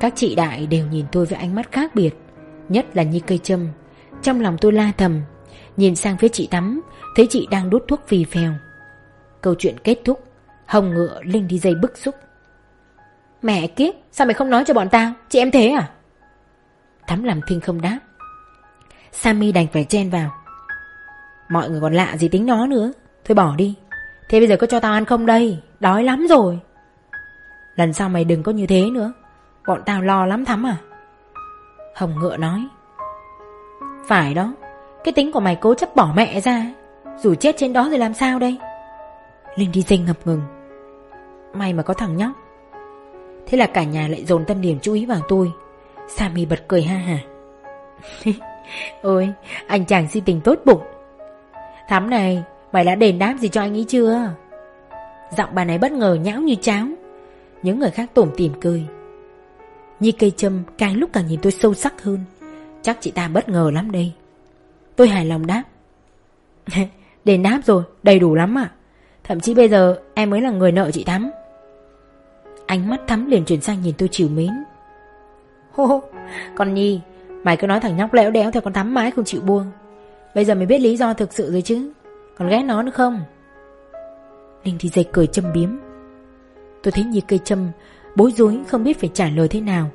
Các chị đại đều nhìn tôi với ánh mắt khác biệt, Nhất là Nhi cây Trâm. Trong lòng tôi la thầm, Nhìn sang phía chị tắm, Thấy chị đang đốt thuốc phì phèo. Câu chuyện kết thúc, Hồng ngựa Linh đi dây bức xúc. Mẹ kiếp, Sao mày không nói cho bọn tao? Chị em thế à? Thắm làm thinh không đáp. Sammy đành phải chen vào. Mọi người còn lạ gì tính nó nữa? Thôi bỏ đi. Thế bây giờ có cho tao ăn không đây? Đói lắm rồi. Lần sau mày đừng có như thế nữa. Bọn tao lo lắm thắm à. Hồng ngựa nói. Phải đó. Cái tính của mày cố chấp bỏ mẹ ra. Dù chết trên đó thì làm sao đây? Linh đi dây ngập ngừng. May mà có thằng nhóc. Thế là cả nhà lại dồn tâm điểm chú ý vào tôi. Sammy bật cười ha hả. Ôi Anh chàng si tình tốt bụng. Thắm này Mày đã đền đáp gì cho anh ấy chưa? Giọng bà này bất ngờ nhão như cháo. Những người khác tủm tìm cười. Nhi cây châm càng lúc càng nhìn tôi sâu sắc hơn. Chắc chị ta bất ngờ lắm đây. Tôi hài lòng đáp. Đền đáp rồi, đầy đủ lắm ạ. Thậm chí bây giờ em mới là người nợ chị Thắm. Ánh mắt Thắm liền chuyển sang nhìn tôi chiều mến. Hô hô, con Nhi Mày cứ nói thằng nhóc lẽo đéo theo con Thắm mãi không chịu buông. Bây giờ mày biết lý do thực sự rồi chứ Còn ghét nó nữa không? Linh thì dậy cười châm biếm. Tôi thấy nhi cây châm Bối rối không biết phải trả lời thế nào.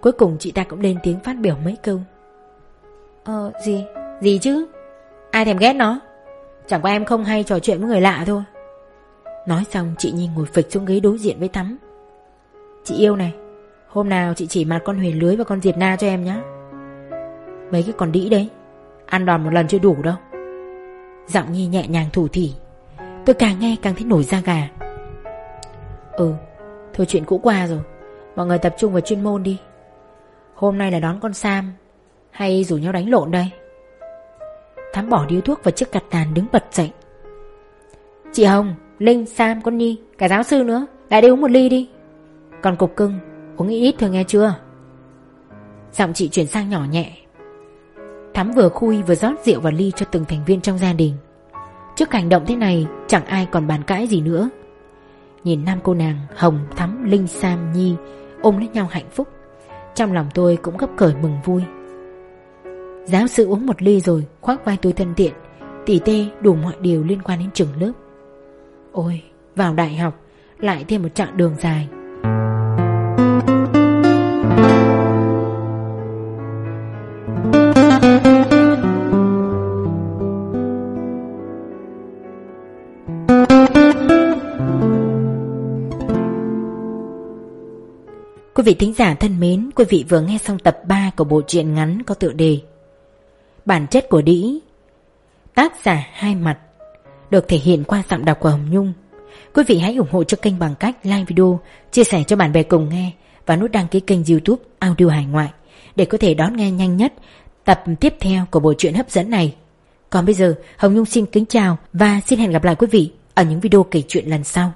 Cuối cùng chị ta cũng lên tiếng phát biểu mấy câu. Ờ gì Gì chứ? Ai thèm ghét nó? Chẳng qua em không hay trò chuyện với người lạ thôi. Nói xong chị Nhi ngồi phịch xuống ghế đối diện với Thắm. Chị yêu này Hôm nào chị chỉ mặt con huyền lưới và con diệt na cho em nhé Mấy cái con đĩ đấy Ăn đòn một lần chưa đủ đâu. Giọng Nhi nhẹ nhàng thủ thỉ. Tôi càng nghe càng thấy nổi da gà. Ừ Thôi chuyện cũ qua rồi Mọi người tập trung vào chuyên môn đi. Hôm nay là đón con Sam Hay rủ nhau đánh lộn đây? Thắm bỏ điếu thuốc và chiếc cặt tàn đứng bật dậy. Chị Hồng, Linh, Sam, con Nhi Cả giáo sư nữa Lại đi uống một ly đi. Còn cục cưng Uống ít thôi nghe chưa? Giọng chị chuyển sang nhỏ nhẹ. Thắm vừa khui vừa rót rượu vào ly cho từng thành viên trong gia đình. Trước hành động thế này Chẳng ai còn bàn cãi gì nữa. Nhìn nam cô nàng Hồng, Thắm, Linh, Sam, Nhi Ôm lấy nhau hạnh phúc. Trong lòng tôi cũng gấp cởi mừng vui. Giáo sư uống một ly rồi Khoác vai tôi thân thiện Tỉ tê đủ mọi điều liên quan đến trường lớp. Ôi vào đại học Lại thêm một chặng đường dài. Quý vị thính giả thân mến, quý vị vừa nghe xong tập 3 của bộ truyện ngắn có tựa đề Bản chất của đĩ Tác giả hai mặt Được thể hiện qua giọng đọc của Hồng Nhung Quý vị hãy ủng hộ cho kênh bằng cách like video, chia sẻ cho bạn bè cùng nghe và nút đăng ký kênh youtube Audio Hải Ngoại để có thể đón nghe nhanh nhất tập tiếp theo của bộ truyện hấp dẫn này. Còn bây giờ, Hồng Nhung xin kính chào và xin hẹn gặp lại quý vị ở những video kể chuyện lần sau.